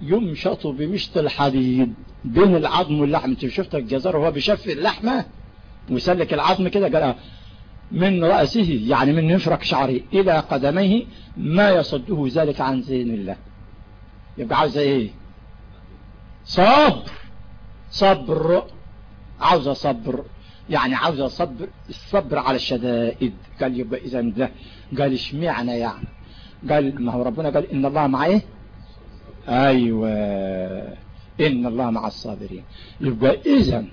يمشط بمشط الحديد بين العظم واللحم. انت شفت الجزار وهو بيشفي اللحمة؟ ويسلك العظم كده. قال آه. من رأسه يعني من مفرق شعره إلى قدميه ما يصده ذلك عن زين الله. يبقى عاوز إيه؟ صبر. صبر. عاوزة صبر. يعني عاوزة صبر الصبر على الشدائد. قال يبقى إذا ده. قال اشمعنى يعني؟ قال ما هو ربنا قال إن الله مع إيه؟ أيوة. إن الله مع الصابرين. يبقى إذا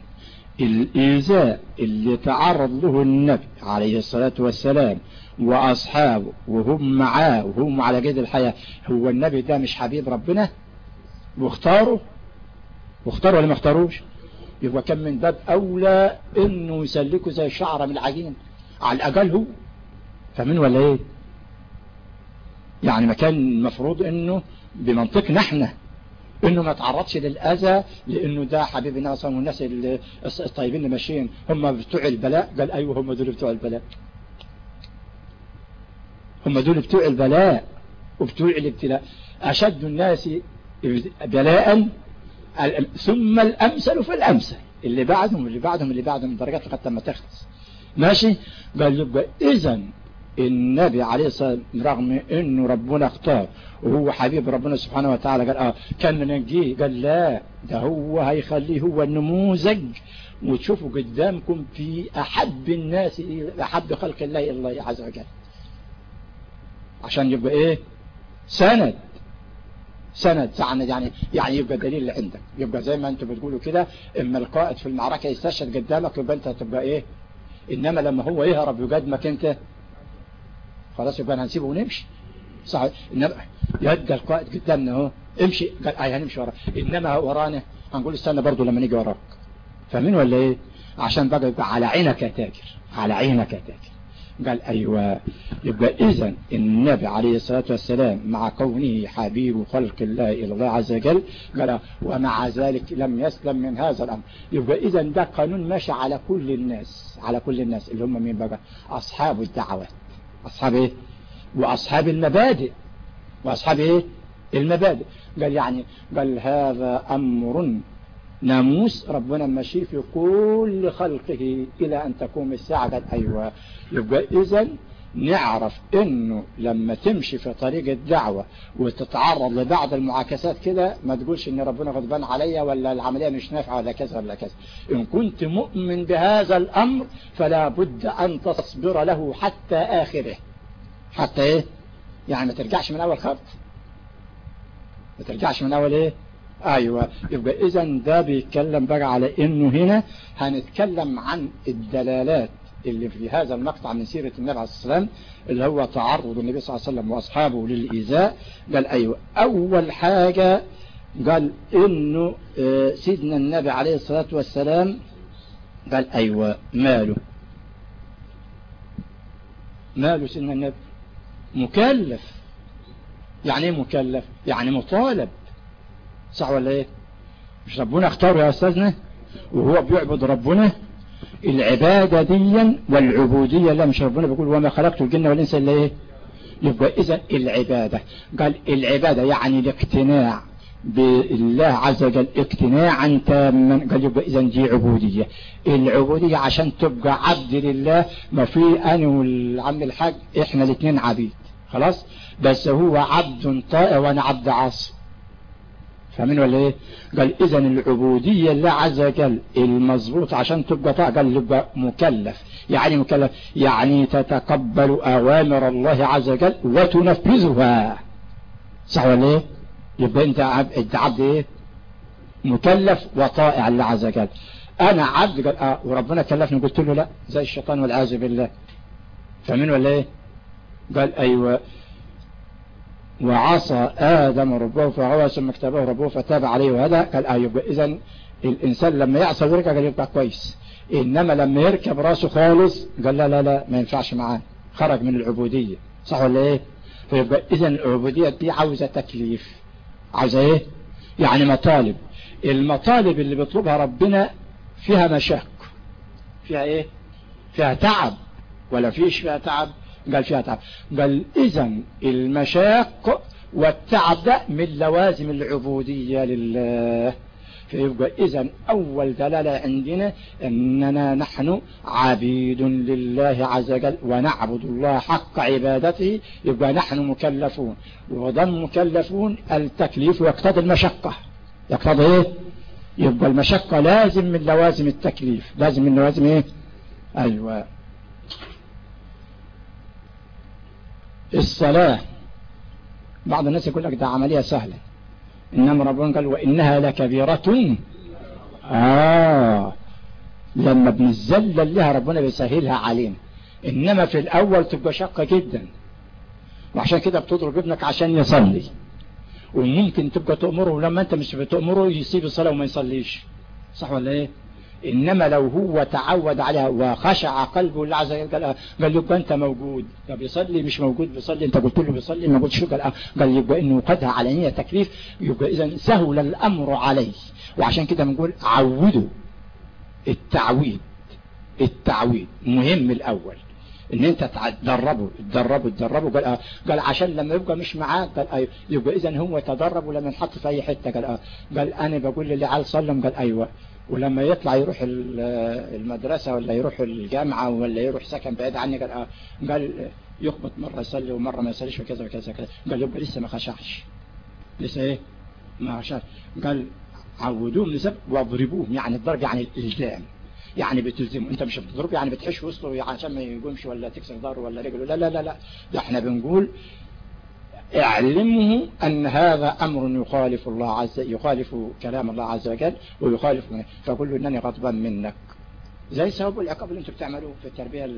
الإيذاء اللي تعرض له النبي عليه الصلاة والسلام وأصحابه وهم معاه وهم على جيد الحياة هو النبي ده مش حبيب ربنا؟ واختاره واختاروا ولا ما اختاروش؟ يبقى كان من باب أولى إنه يسلكه زي شعرة من العجين على الأقل هو. فمن ولا إيه؟ يعني ما كان المفروض إنه بمنطقنا إحنا إنه ما تعرضش للأذى لأنه ده حبيبنا أصلا والناس الطيبين اللي ماشيين هم بتوع البلاء. قال أيوه هم دول بتوع البلاء. هم دول بتوع البلاء وبتوع الابتلاء. أشد الناس بلاء ثم الأمثل فالأمثل. اللي بعدهم اللي بعدهم اللي بعدهم درجات لغايه لما تخلص. ماشي؟ قال يبقى اذا النبي عليه الصلاة والسلام رغم إنه ربنا اختار وهو حبيب ربنا سبحانه وتعالى قال آه كان منجيه قال لا ده هو هيخليه هو النموذج. وتشوفوا قدامكم في أحب الناس أحب خلق الله إلى الله عز وجل. عشان يبقى إيه؟ سند. سند سند يعني يعني يبقى دليل اللي عندك. يبقى زي ما أنتم بتقولوا كده إما القائد في المعركة يستشهد قدامك يبقى أنت هتبقى إيه؟ إنما لما هو يهرب يقدمك انت خلاص يبقى هنسيبه ونمشي. صح إنما يد القائد قدامنا أهو. امشي. قال اي هنمشي وراه إنما ورانا هنقول استنى برضه لما نيجي وراك. فاهمين ولا إيه؟ عشان بقى يبقى على عينك يا تاجر. على عينك يا تاجر. قال أيوة. يبقى إذا النبي عليه الصلاة والسلام مع كونه حبيب خلق الله إلى الله عز وجل قال ومع ذلك لم يسلم من هذا الأمر. يبقى إذا ده قانون ماشي على كل الناس على كل الناس اللي هم مين بقى؟ أصحاب الدعوات. أصحاب إيه؟ وأصحاب المبادئ. وأصحاب إيه؟ المبادئ. قال يعني قال هذا أمر ناموس ربنا ماشي في كل خلقه إلى أن تقوم الساعة. قال أيوة. يبقى إذا نعرف إنه لما تمشي في طريق الدعوة وتتعرض لبعض المعاكسات كده ما تقولش إن ربنا غضبان عليا ولا العملية مش نافعة ولا كذا ولا كذا. إن كنت مؤمن بهذا الأمر فلا بد أن تصبر له حتى آخره. حتى إيه؟ يعني ما ترجعش من أول خط ما ترجعش من أول إيه؟ أيوه. يبقى اذا ده بيتكلم بقى على إنه هنا هنتكلم عن الدلالات اللي في هذا المقطع من سيرة النبي عليه الصلاة والسلام اللي هو تعرض النبي صلى الله عليه وسلم وأصحابه للإيذاء قال أيوه أول حاجة قال إنه سيدنا النبي عليه الصلاة والسلام قال أيوه ماله. ماله سيدنا النبي؟ مكلف. يعني إيه مكلف؟ يعني مطالب. صح ولا إيه؟ مش ربنا اختاره يا أستاذنا؟ وهو بيعبد ربنا؟ العبادة ديا والعبودية لا مش ربنا بيقول وما خلقت الجن والإنس إلا إيه؟ يبقى إذا العبادة. قال العبادة يعني الاقتناع بالله عز وجل اقتناعا تاما. قال يبقى إذا دي عبودية. العبودية عشان تبقى عبد لله ما في أنا والعم الحاج إحنا الاثنين عبيد. خلاص؟ بس هو عبد طائع وأنا عبد عاصي. فاهمين ولا إيه؟ قال اذا العبودية لله عز وجل المظبوط عشان تبقى طائع قال يبقى مكلف. يعني مكلف يعني تتقبل أوامر الله عز وجل وتنفذها. صح ولا إيه؟ يبقى أنت عبد, عبد إيه؟ مكلف وطائع لله عز وجل. أنا عبد قال آه وربنا كلفني. قلت له لا زي الشيطان والعياذ بالله. فاهمين ولا إيه؟ قال أيوه. وعصى آدم ربه فغوى ثم اكتبه ربه فتاب عليه وهذا قال يبقى إذا الإنسان لما يعصى ويركع قال يبقى كويس. إنما لما يركب راسه خالص قال لا لا لا ما ينفعش معاه. خرج من العبودية. صح ولا إيه؟ فيبقى إذا العبودية دي عاوزة تكليف. عاوزة إيه؟ يعني مطالب. المطالب اللي بيطلبها ربنا فيها مشاق. فيها إيه؟ فيها تعب. ولا فيش فيها تعب؟ قال فيها تعب قال إذا المشاق والتعب ده من لوازم العبودية لله. فيبقى إذا أول دلالة عندنا أننا نحن عبيد لله عز وجل ونعبد الله حق عبادته. يبقى نحن مكلفون. وضم مكلفون التكليف يقتضي المشقة. يقتضي إيه؟ يبقى المشقة لازم من لوازم التكليف. لازم من لوازم إيه؟ أيوة. الصلاة. بعض الناس يقول لك ده عملية سهلة. إنما ربنا قال وإنها لكبيرة. آه. لما بنزلل لها ربنا بيسهلها علينا. إنما في الأول تبقى شقة جدا. وعشان كده بتضرب ابنك عشان يصلي. وممكن تبقى تأمره ولما أنت مش بتأمره يسيب الصلاة وما يصليش. صح ولا إيه؟ إنما لو هو تعود عليها وخشع قلبه لله عز وجل قال قال يبقى أنت موجود. طب يصلي؟ مش موجود بيصلي. أنت قلت له بيصلي ما قلتش قال قال يبقى إنه قدها علانية تكليف. يبقى إذا سهل الأمر عليه. وعشان كده بنقول عودوا التعويد التعويد مهم الأول. إن أنت تدربه تدربه تدربه قال آه قال عشان لما يبقى مش معاك قال أيوه. يبقى اذا هو تدرب ولما ينحط في أي حتة. قال آه. قال أنا بقول للعيال صلم قال أيوه. ولما يطلع يروح المدرسة ولا يروح الجامعة ولا يروح سكن بعيد عني قال آه قال يخبط مرة يصلي ومرة ما يصليش وكذا وكذا وكذا. قال يبقى لسه ما خشعش. لسه إيه؟ ما خشعش. قال عودوهم لسبب واضربوهم يعني الضرب يعني الإلزام. يعني بتلزمه انت مش بتضرب يعني بتحش وسطه عشان ما يقومش ولا تكسر ظهره ولا رجله. لا لا لا لا. ده إحنا بنقول اعلمه أن هذا أمر يخالف الله عز يخالف كلام الله عز وجل ويخالف فقل له أنني غضبان منك. زي الثواب والعقاب اللي أنتم بتعملوه في التربية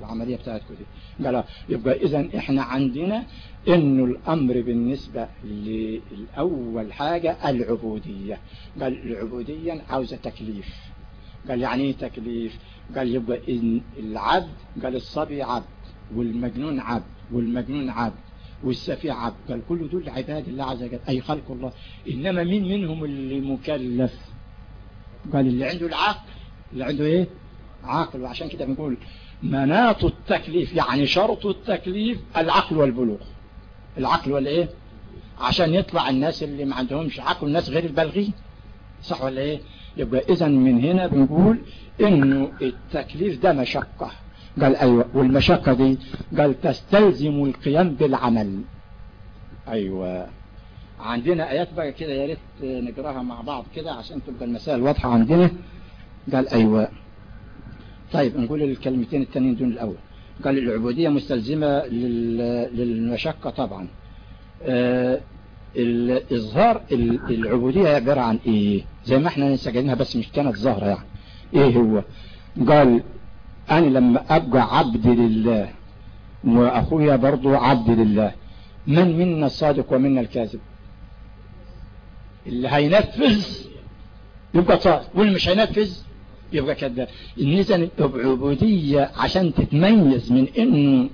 العملية بتاعتكم دي. قال يبقى اذا إحنا عندنا انه الأمر بالنسبة للأول حاجة العبودية. قال العبودية عاوزة تكليف. قال يعني إيه تكليف. قال يبقى العبد قال الصبي عبد والمجنون عبد والمجنون عبد والسفيع عبد. قال كل دول عباد الله عز وجل أي خلق الله. إنما مين منهم اللي مكلف؟ قال اللي عنده العقل. اللي عنده إيه؟ عقل. وعشان كده بنقول مناط التكليف يعني شرط التكليف العقل والبلوغ. العقل ولا إيه؟ عشان يطلع الناس اللي ما عندهمش عقل الناس غير البالغين. صح ولا إيه؟ يبقى اذا من هنا بنقول إنه التكليف ده مشقة. قال أيوه والمشقة دي قال تستلزم القيام بالعمل. أيوه. عندنا آيات بقى كده يا ريت نقراها مع بعض كده عشان تبقى المسائل واضحة عندنا. قال أيوه. طيب نقول الكلمتين التانيين دون الأول. قال العبودية مستلزمة للمشقة طبعا. آه الإظهار العبودية عبارة عن إيه؟ زي ما إحنا نسجلناها بس مش كانت ظاهرة يعني. إيه هو؟ قال أنا لما أبقى عبد لله وأخويا برضو عبد لله من منا الصادق ومنا الكاذب؟ اللي هينفذ يبقى صادق واللي مش هينفذ يبقى كذاب. إذا العبودية عشان تتميز من إنه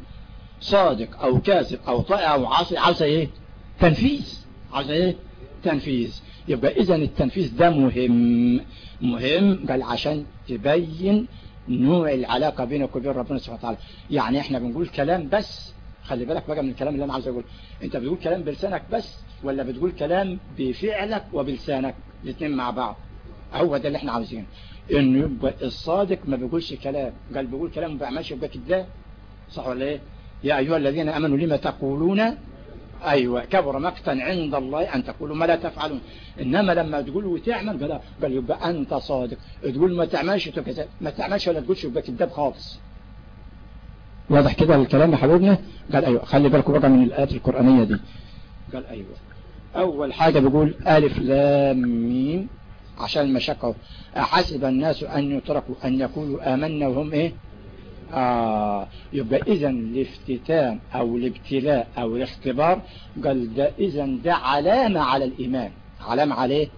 صادق أو كاذب أو طائع أو عاصي عاوزة إيه؟ تنفيذ. عاوزة إيه تنفيذ. يبقى اذا التنفيذ ده مهم. مهم قال عشان تبين نوع العلاقة بينك وبين ربنا سبحانه وتعالى. يعني إحنا بنقول كلام بس. خلي بالك بقى من الكلام اللي أنا عاوز اقوله أنت بتقول كلام بلسانك بس ولا بتقول كلام بفعلك وبلسانك؟ الاثنين مع بعض. هو ده اللي إحنا عاوزينه. إنه يبقى الصادق ما بيقولش كلام. قال بيقول كلام ما بيعملش يبقى كده. صح ولا إيه؟ يا أيها الذين آمنوا لما تقولون أيوة كبر مقتا عند الله أن تقولوا ما لا تفعلون. إنما لما تقول وتعمل قال قال يبقى أنت صادق. تقول ما تعملش ما تعملش ولا تقولش يبقى كذاب خالص. واضح كده الكلام يا حبيبنا؟ قال أيوة. خلي بالكم بقى من الآيات القرآنية دي. قال أيوة. أول حاجة بيقول ألف لام ميم عشان المشقة. أحسب الناس أن يتركوا أن يقولوا آمنا وهم إيه؟ آه يبقى إذا الافتتان أو الابتلاء أو الاختبار قال ده إذا ده علامة على الإيمان. علامة عليه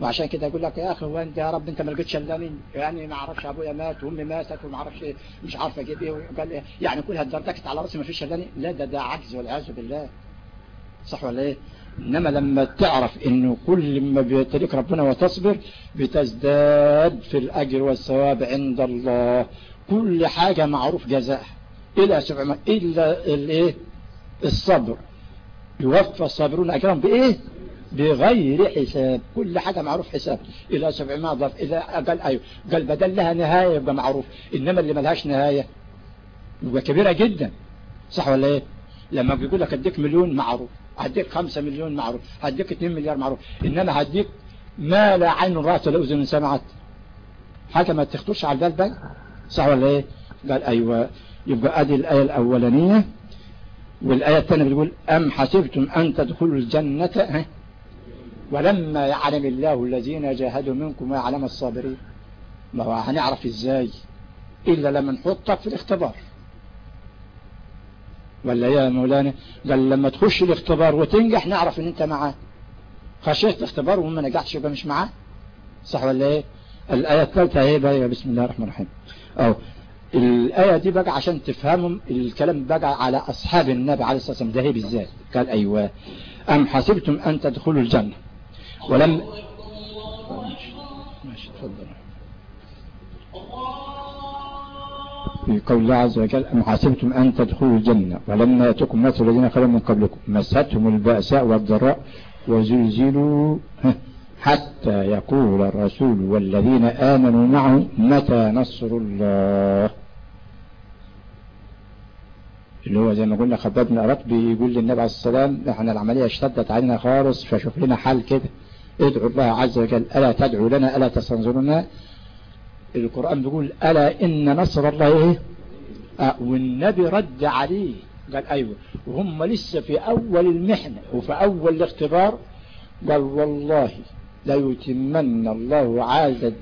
وعشان كده أقول لك يا أخي هو أنت يا رب أنت ما لقيتش إلا مين؟ يعني ما أعرفش أبويا مات وأمي ماتت وما أعرفش مش عارف أجيب إيه قال إيه. يعني كل هالدردكت على رأسي ما فيش إلا لا ده ده عجز والعياذ بالله. صح ولا إيه؟ إنما لما تعرف إنه كل ما بيتلك ربنا وتصبر بتزداد في الأجر والثواب عند الله. كل حاجة معروف جزاء إلى سبع إلا الإيه؟ الصبر. يوفى الصابرون أجرهم بإيه؟ بغير حساب. كل حاجة معروف حساب. إلى سبعمائة ضعف إذا قال أيوه. قال بدل لها نهاية يبقى معروف. إنما اللي ملهاش نهاية يبقى كبيرة جدا. صح ولا إيه؟ لما بيقول لك هديك مليون معروف. هديك خمسة مليون معروف. هديك اتنين مليار معروف. إنما هديك ما لا عين رأت ولا أذن سمعت. حاجة ما تخطرش على البال بقى؟ صح ولا إيه؟ قال أيوه. يبقى ادي الآية الأولانية والآية الثانية بتقول أم حسبتم أن تدخلوا الجنة؟ ولما يعلم الله الذين جاهدوا منكم ويعلم الصابرين. ما هو هنعرف إزاي؟ إلا لما نحطك في الاختبار. ولا يا مولانا قال لما تخش الاختبار وتنجح نعرف إن أنت معاه. خشيت الاختبار وما نجحتش يبقى مش معاه. صح ولا إيه؟ الآية الثالثة هي بقى بسم الله الرحمن الرحيم. أو الآية دي بقى عشان تفهمهم الكلام بقى على أصحاب النبي عليه الصلاة والسلام. ده هي بالذات. قال أيوة. أم حسبتم أن تدخلوا الجنة؟ ولم ماشي تفضل في قول الله عز وجل أم حسبتم أن تدخلوا الجنة؟ ولما يأتكم مثل الذين خلوا من قبلكم. مستهم البأساء والضراء وزلزلوا. حتى يقول الرسول والذين آمنوا معه متى نصر الله؟ اللي هو زي ما قلنا خباب بن بيقول للنبي عليه السلام إحنا العملية اشتدت علينا خالص فشوف لنا حل كده. ادعوا الله عز وجل ألا تدعوا لنا ألا تستنظرنا القرآن بيقول ألا إن نصر الله إيه؟ أه والنبي رد عليه. قال أيوة. وهم لسه في أول المحنة وفي أول الاختبار. قال والله ليتمن الله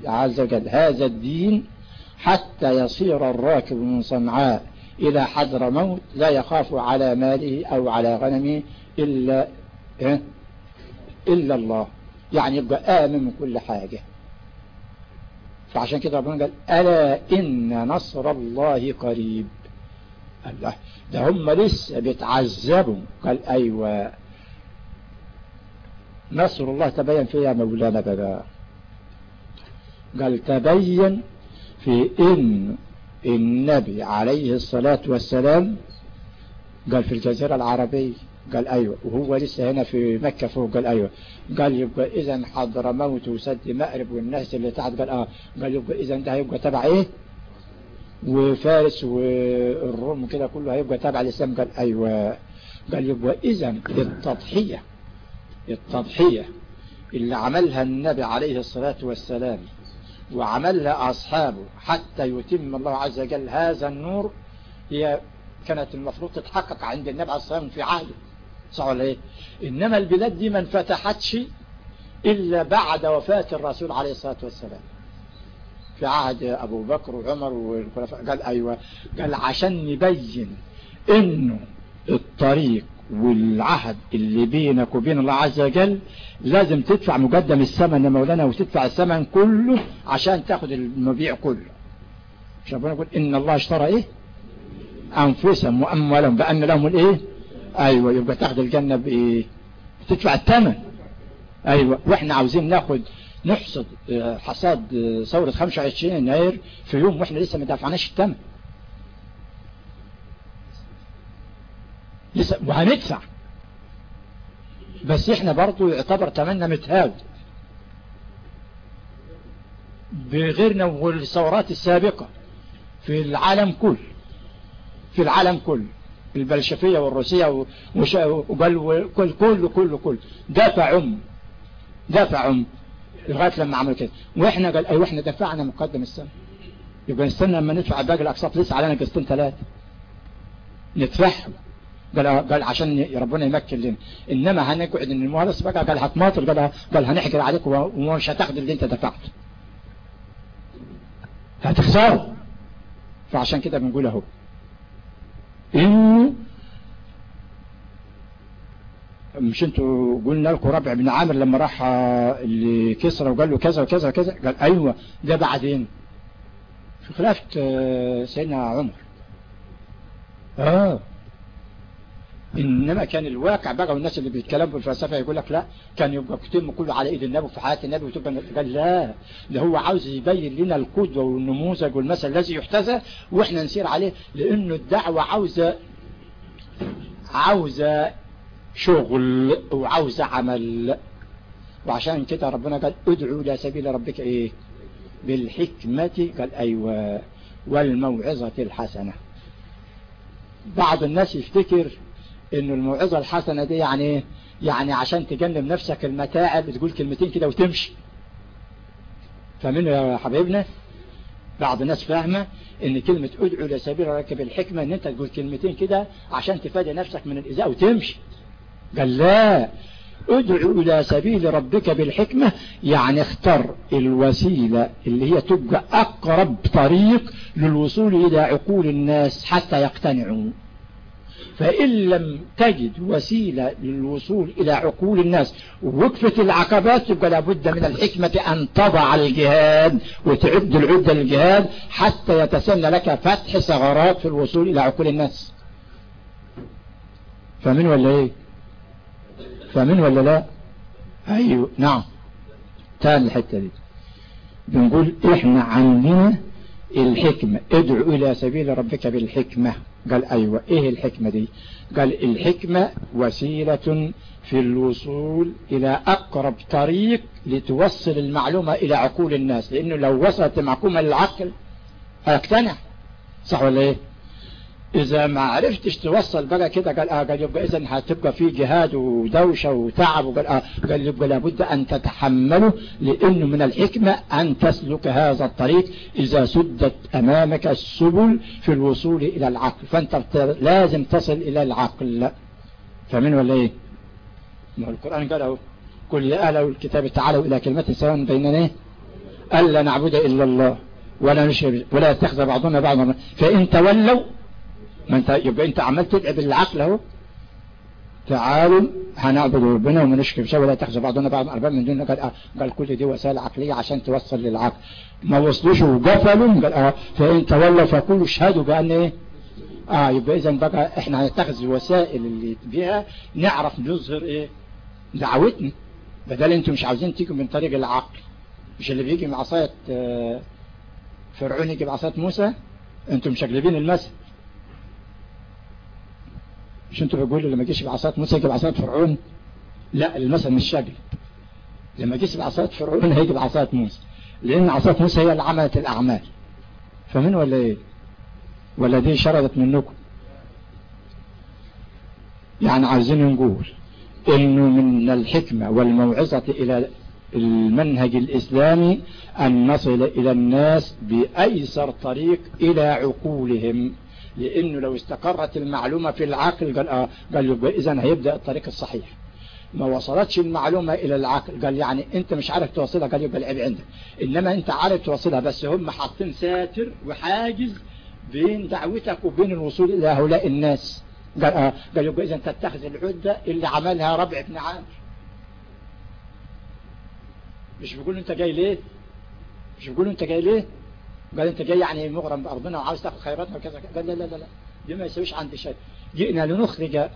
عز وجل هذا الدين حتى يصير الراكب من صنعاء إلى حضر موت لا يخاف على ماله أو على غنمه إلا؟ إلا الله. يعني يبقى آمن من كل حاجة. فعشان كده ربنا قال ألا إن نصر الله قريب. الله ده هم لسه بيتعذبوا. قال أيوة. نصر الله تبين فيها مولانا بقى قال تبين في إن النبي عليه الصلاة والسلام قال في الجزيرة العربية قال أيوة وهو لسه هنا في مكة فوق قال أيوة. قال يبقى إذا حضر موت وسد مأرب والناس اللي تحت قال آه. قال يبقى إذا ده هيبقى تبع إيه؟ وفارس والروم كده كله هيبقى تبع الإسلام قال أيوة. قال يبقى إذا التضحية التضحية اللي عملها النبي عليه الصلاة والسلام وعملها أصحابه حتى يتم الله عز وجل هذا النور هي كانت المفروض تتحقق عند النبي عليه الصلاة والسلام في عهده. صح ولا إيه؟ إنما البلاد دي ما انفتحتش إلا بعد وفاة الرسول عليه الصلاة والسلام. في عهد أبو بكر وعمر والخلفاء قال أيوه قال عشان نبين إنه الطريق والعهد اللي بينك وبين الله عز وجل لازم تدفع مقدم الثمن يا مولانا وتدفع الثمن كله عشان تاخد المبيع كله. مش ربنا يقول إن الله اشترى إيه؟ أنفسهم وأموالهم بأن لهم الإيه؟ أيوه يبقى تاخد الجنة بإيه؟ تدفع الثمن. أيوه وإحنا عاوزين ناخد نحصد حصاد ثورة 25 يناير في يوم وإحنا لسه ما دفعناش الثمن. وهندفع. بس إحنا برضو يعتبر تمنى متهاود بغيرنا والثورات السابقة في العالم كله في العالم كله البلشفية والروسية وقال كل كل كل. دافع عم. لغاية لما عملوا كده. وإحنا قال أيوه إحنا دفعنا مقدم السنة. يبقى نستنى لما ندفع باقي الأقساط لسه علينا قسطين ثلاثة. ندفعهم قال قال عشان ربنا يمكن لنا. إنما هنقعد إن المهندس بقى قال هتماطل قال قال هنحجر عليك ومش هتاخد اللي انت دفعته. هتخسروا فعشان كده بنقول أهو. إنه مش أنتوا قلنا لكم ربع بن عامر لما راح لكسرى وقال له كذا وكذا وكذا؟ قال أيوه ده بعدين. في خلافة سيدنا عمر. آه. إنما كان الواقع بقى والناس اللي بيتكلموا في الفلسفة يقول لك لا كان يبقى كتير كله على إيد النبي في حياة النبي وتبقى قال لا ده هو عاوز يبين لنا القدوة والنموذج والمثل الذي يحتذى وإحنا نسير عليه لأنه الدعوة عاوزة عاوزة شغل وعاوزة عمل. وعشان كده ربنا قال ادعوا إلى سبيل ربك إيه؟ بالحكمة قال أيوه والموعظة الحسنة. بعض الناس يفتكر إنه الموعظة الحسنة دي يعني يعني عشان تجنب نفسك المتاعب تقول كلمتين كده وتمشي. فمنه يا حبيبنا بعض الناس فاهمة إن كلمة ادعو لسبيل ربك بالحكمة إن أنت تقول كلمتين كده عشان تفادي نفسك من الاذاء وتمشي. قال لا ادعو إلى سبيل ربك بالحكمة. يعني اختر الوسيلة اللي هي تبقى أقرب طريق للوصول إلى عقول الناس حتى يقتنعوا. فإن لم تجد وسيلة للوصول إلى عقول الناس ووقفة العقبات يبقى لابد من الحكمة أن تضع الجهاد وتعد العدة للجهاد حتى يتسنى لك فتح ثغرات في الوصول إلى عقول الناس. فمن ولا إيه؟ فمن ولا لا؟ أيوه نعم. تاني الحتة دي. بنقول إحنا عندنا الحكمة. ادعو إلى سبيل ربك بالحكمة. قال أيوة إيه الحكمة دي؟ قال الحكمة وسيلة في الوصول إلى أقرب طريق لتوصل المعلومة إلى عقول الناس لأنه لو وصلت المعلومة للعقل هيقتنع صح ولا إيه؟ إذا ما عرفتش توصل بقى كده قال آه قال يبقى إذا هتبقى في جهاد ودوشة وتعب وقال آه قال يبقى لابد أن تتحمله لأنه من الحكمة أن تسلك هذا الطريق إذا سدت أمامك السبل في الوصول إلى العقل. فأنت لازم تصل إلى العقل. فمن ولا إيه؟ ما القرآن قال أهو يا أهل الكتاب تعالوا إلى كلمة سواء بيننا ألا نعبد إلا الله ولا نشرك ولا يتخذ بعضنا بعضا. فإن تولوا ما انت يبقى انت عمال تدعي بالعقل اهو. تعالوا هنعبد ربنا وما نشرك شيء ولا يتخذ بعضنا بعض أرباب من دون قال, قال كل دي وسائل عقلية عشان توصل للعقل. ما وصلوش وقفلوا. قال آه فإن تولوا فكلوا اشهدوا. بان إيه؟ آه يبقى اذا بقى إحنا هنتخذ الوسائل اللي بيها نعرف نظهر إيه؟ دعوتنا. بدل أنتم مش عاوزين تيجوا من طريق العقل. مش اللي بيجي مع عصايه آه فرعون يجي بعصاية موسى؟ أنتم مشقلبين المثل. مش أنتوا بتقولوا لما جيش بعصايه موسى يجي بعصايه فرعون؟ لا المثل مش شقل لما جيش بعصايه فرعون هيجي بعصايه موسى. لأن عصايه موسى هي اللي عملت الأعمال. فمن ولا إيه؟ ولا دي شردت منكم؟ يعني عايزين نقول إنه من الحكمة والموعظة إلى المنهج الإسلامي أن نصل إلى الناس بأيسر طريق إلى عقولهم. لأنه لو استقرت المعلومة في العقل قال آه قال اذا هيبدأ الطريق الصحيح. ما وصلتش المعلومة إلى العقل قال يعني أنت مش عارف توصلها قال يبقى العيب عندك. إنما أنت عارف توصلها بس هم حاطين ساتر وحاجز بين دعوتك وبين الوصول إلى هؤلاء الناس. قال آه قال يبقى اذا تتخذ العدة اللي عملها ربع بن عامر مش بيقول أنت جاي ليه؟ مش بيقول أنت جاي ليه؟ قال أنت جاي يعني مغرم بأرضنا وعاوز تأخذ خيراتنا وكذا قال لا لا لا لا. دي ما يسويش عندي شيء؟ جئنا لنخرج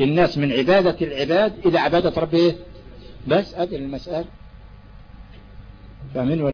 الناس من عبادة العباد إلى عبادة ربه. بس ادي المسألة. ولا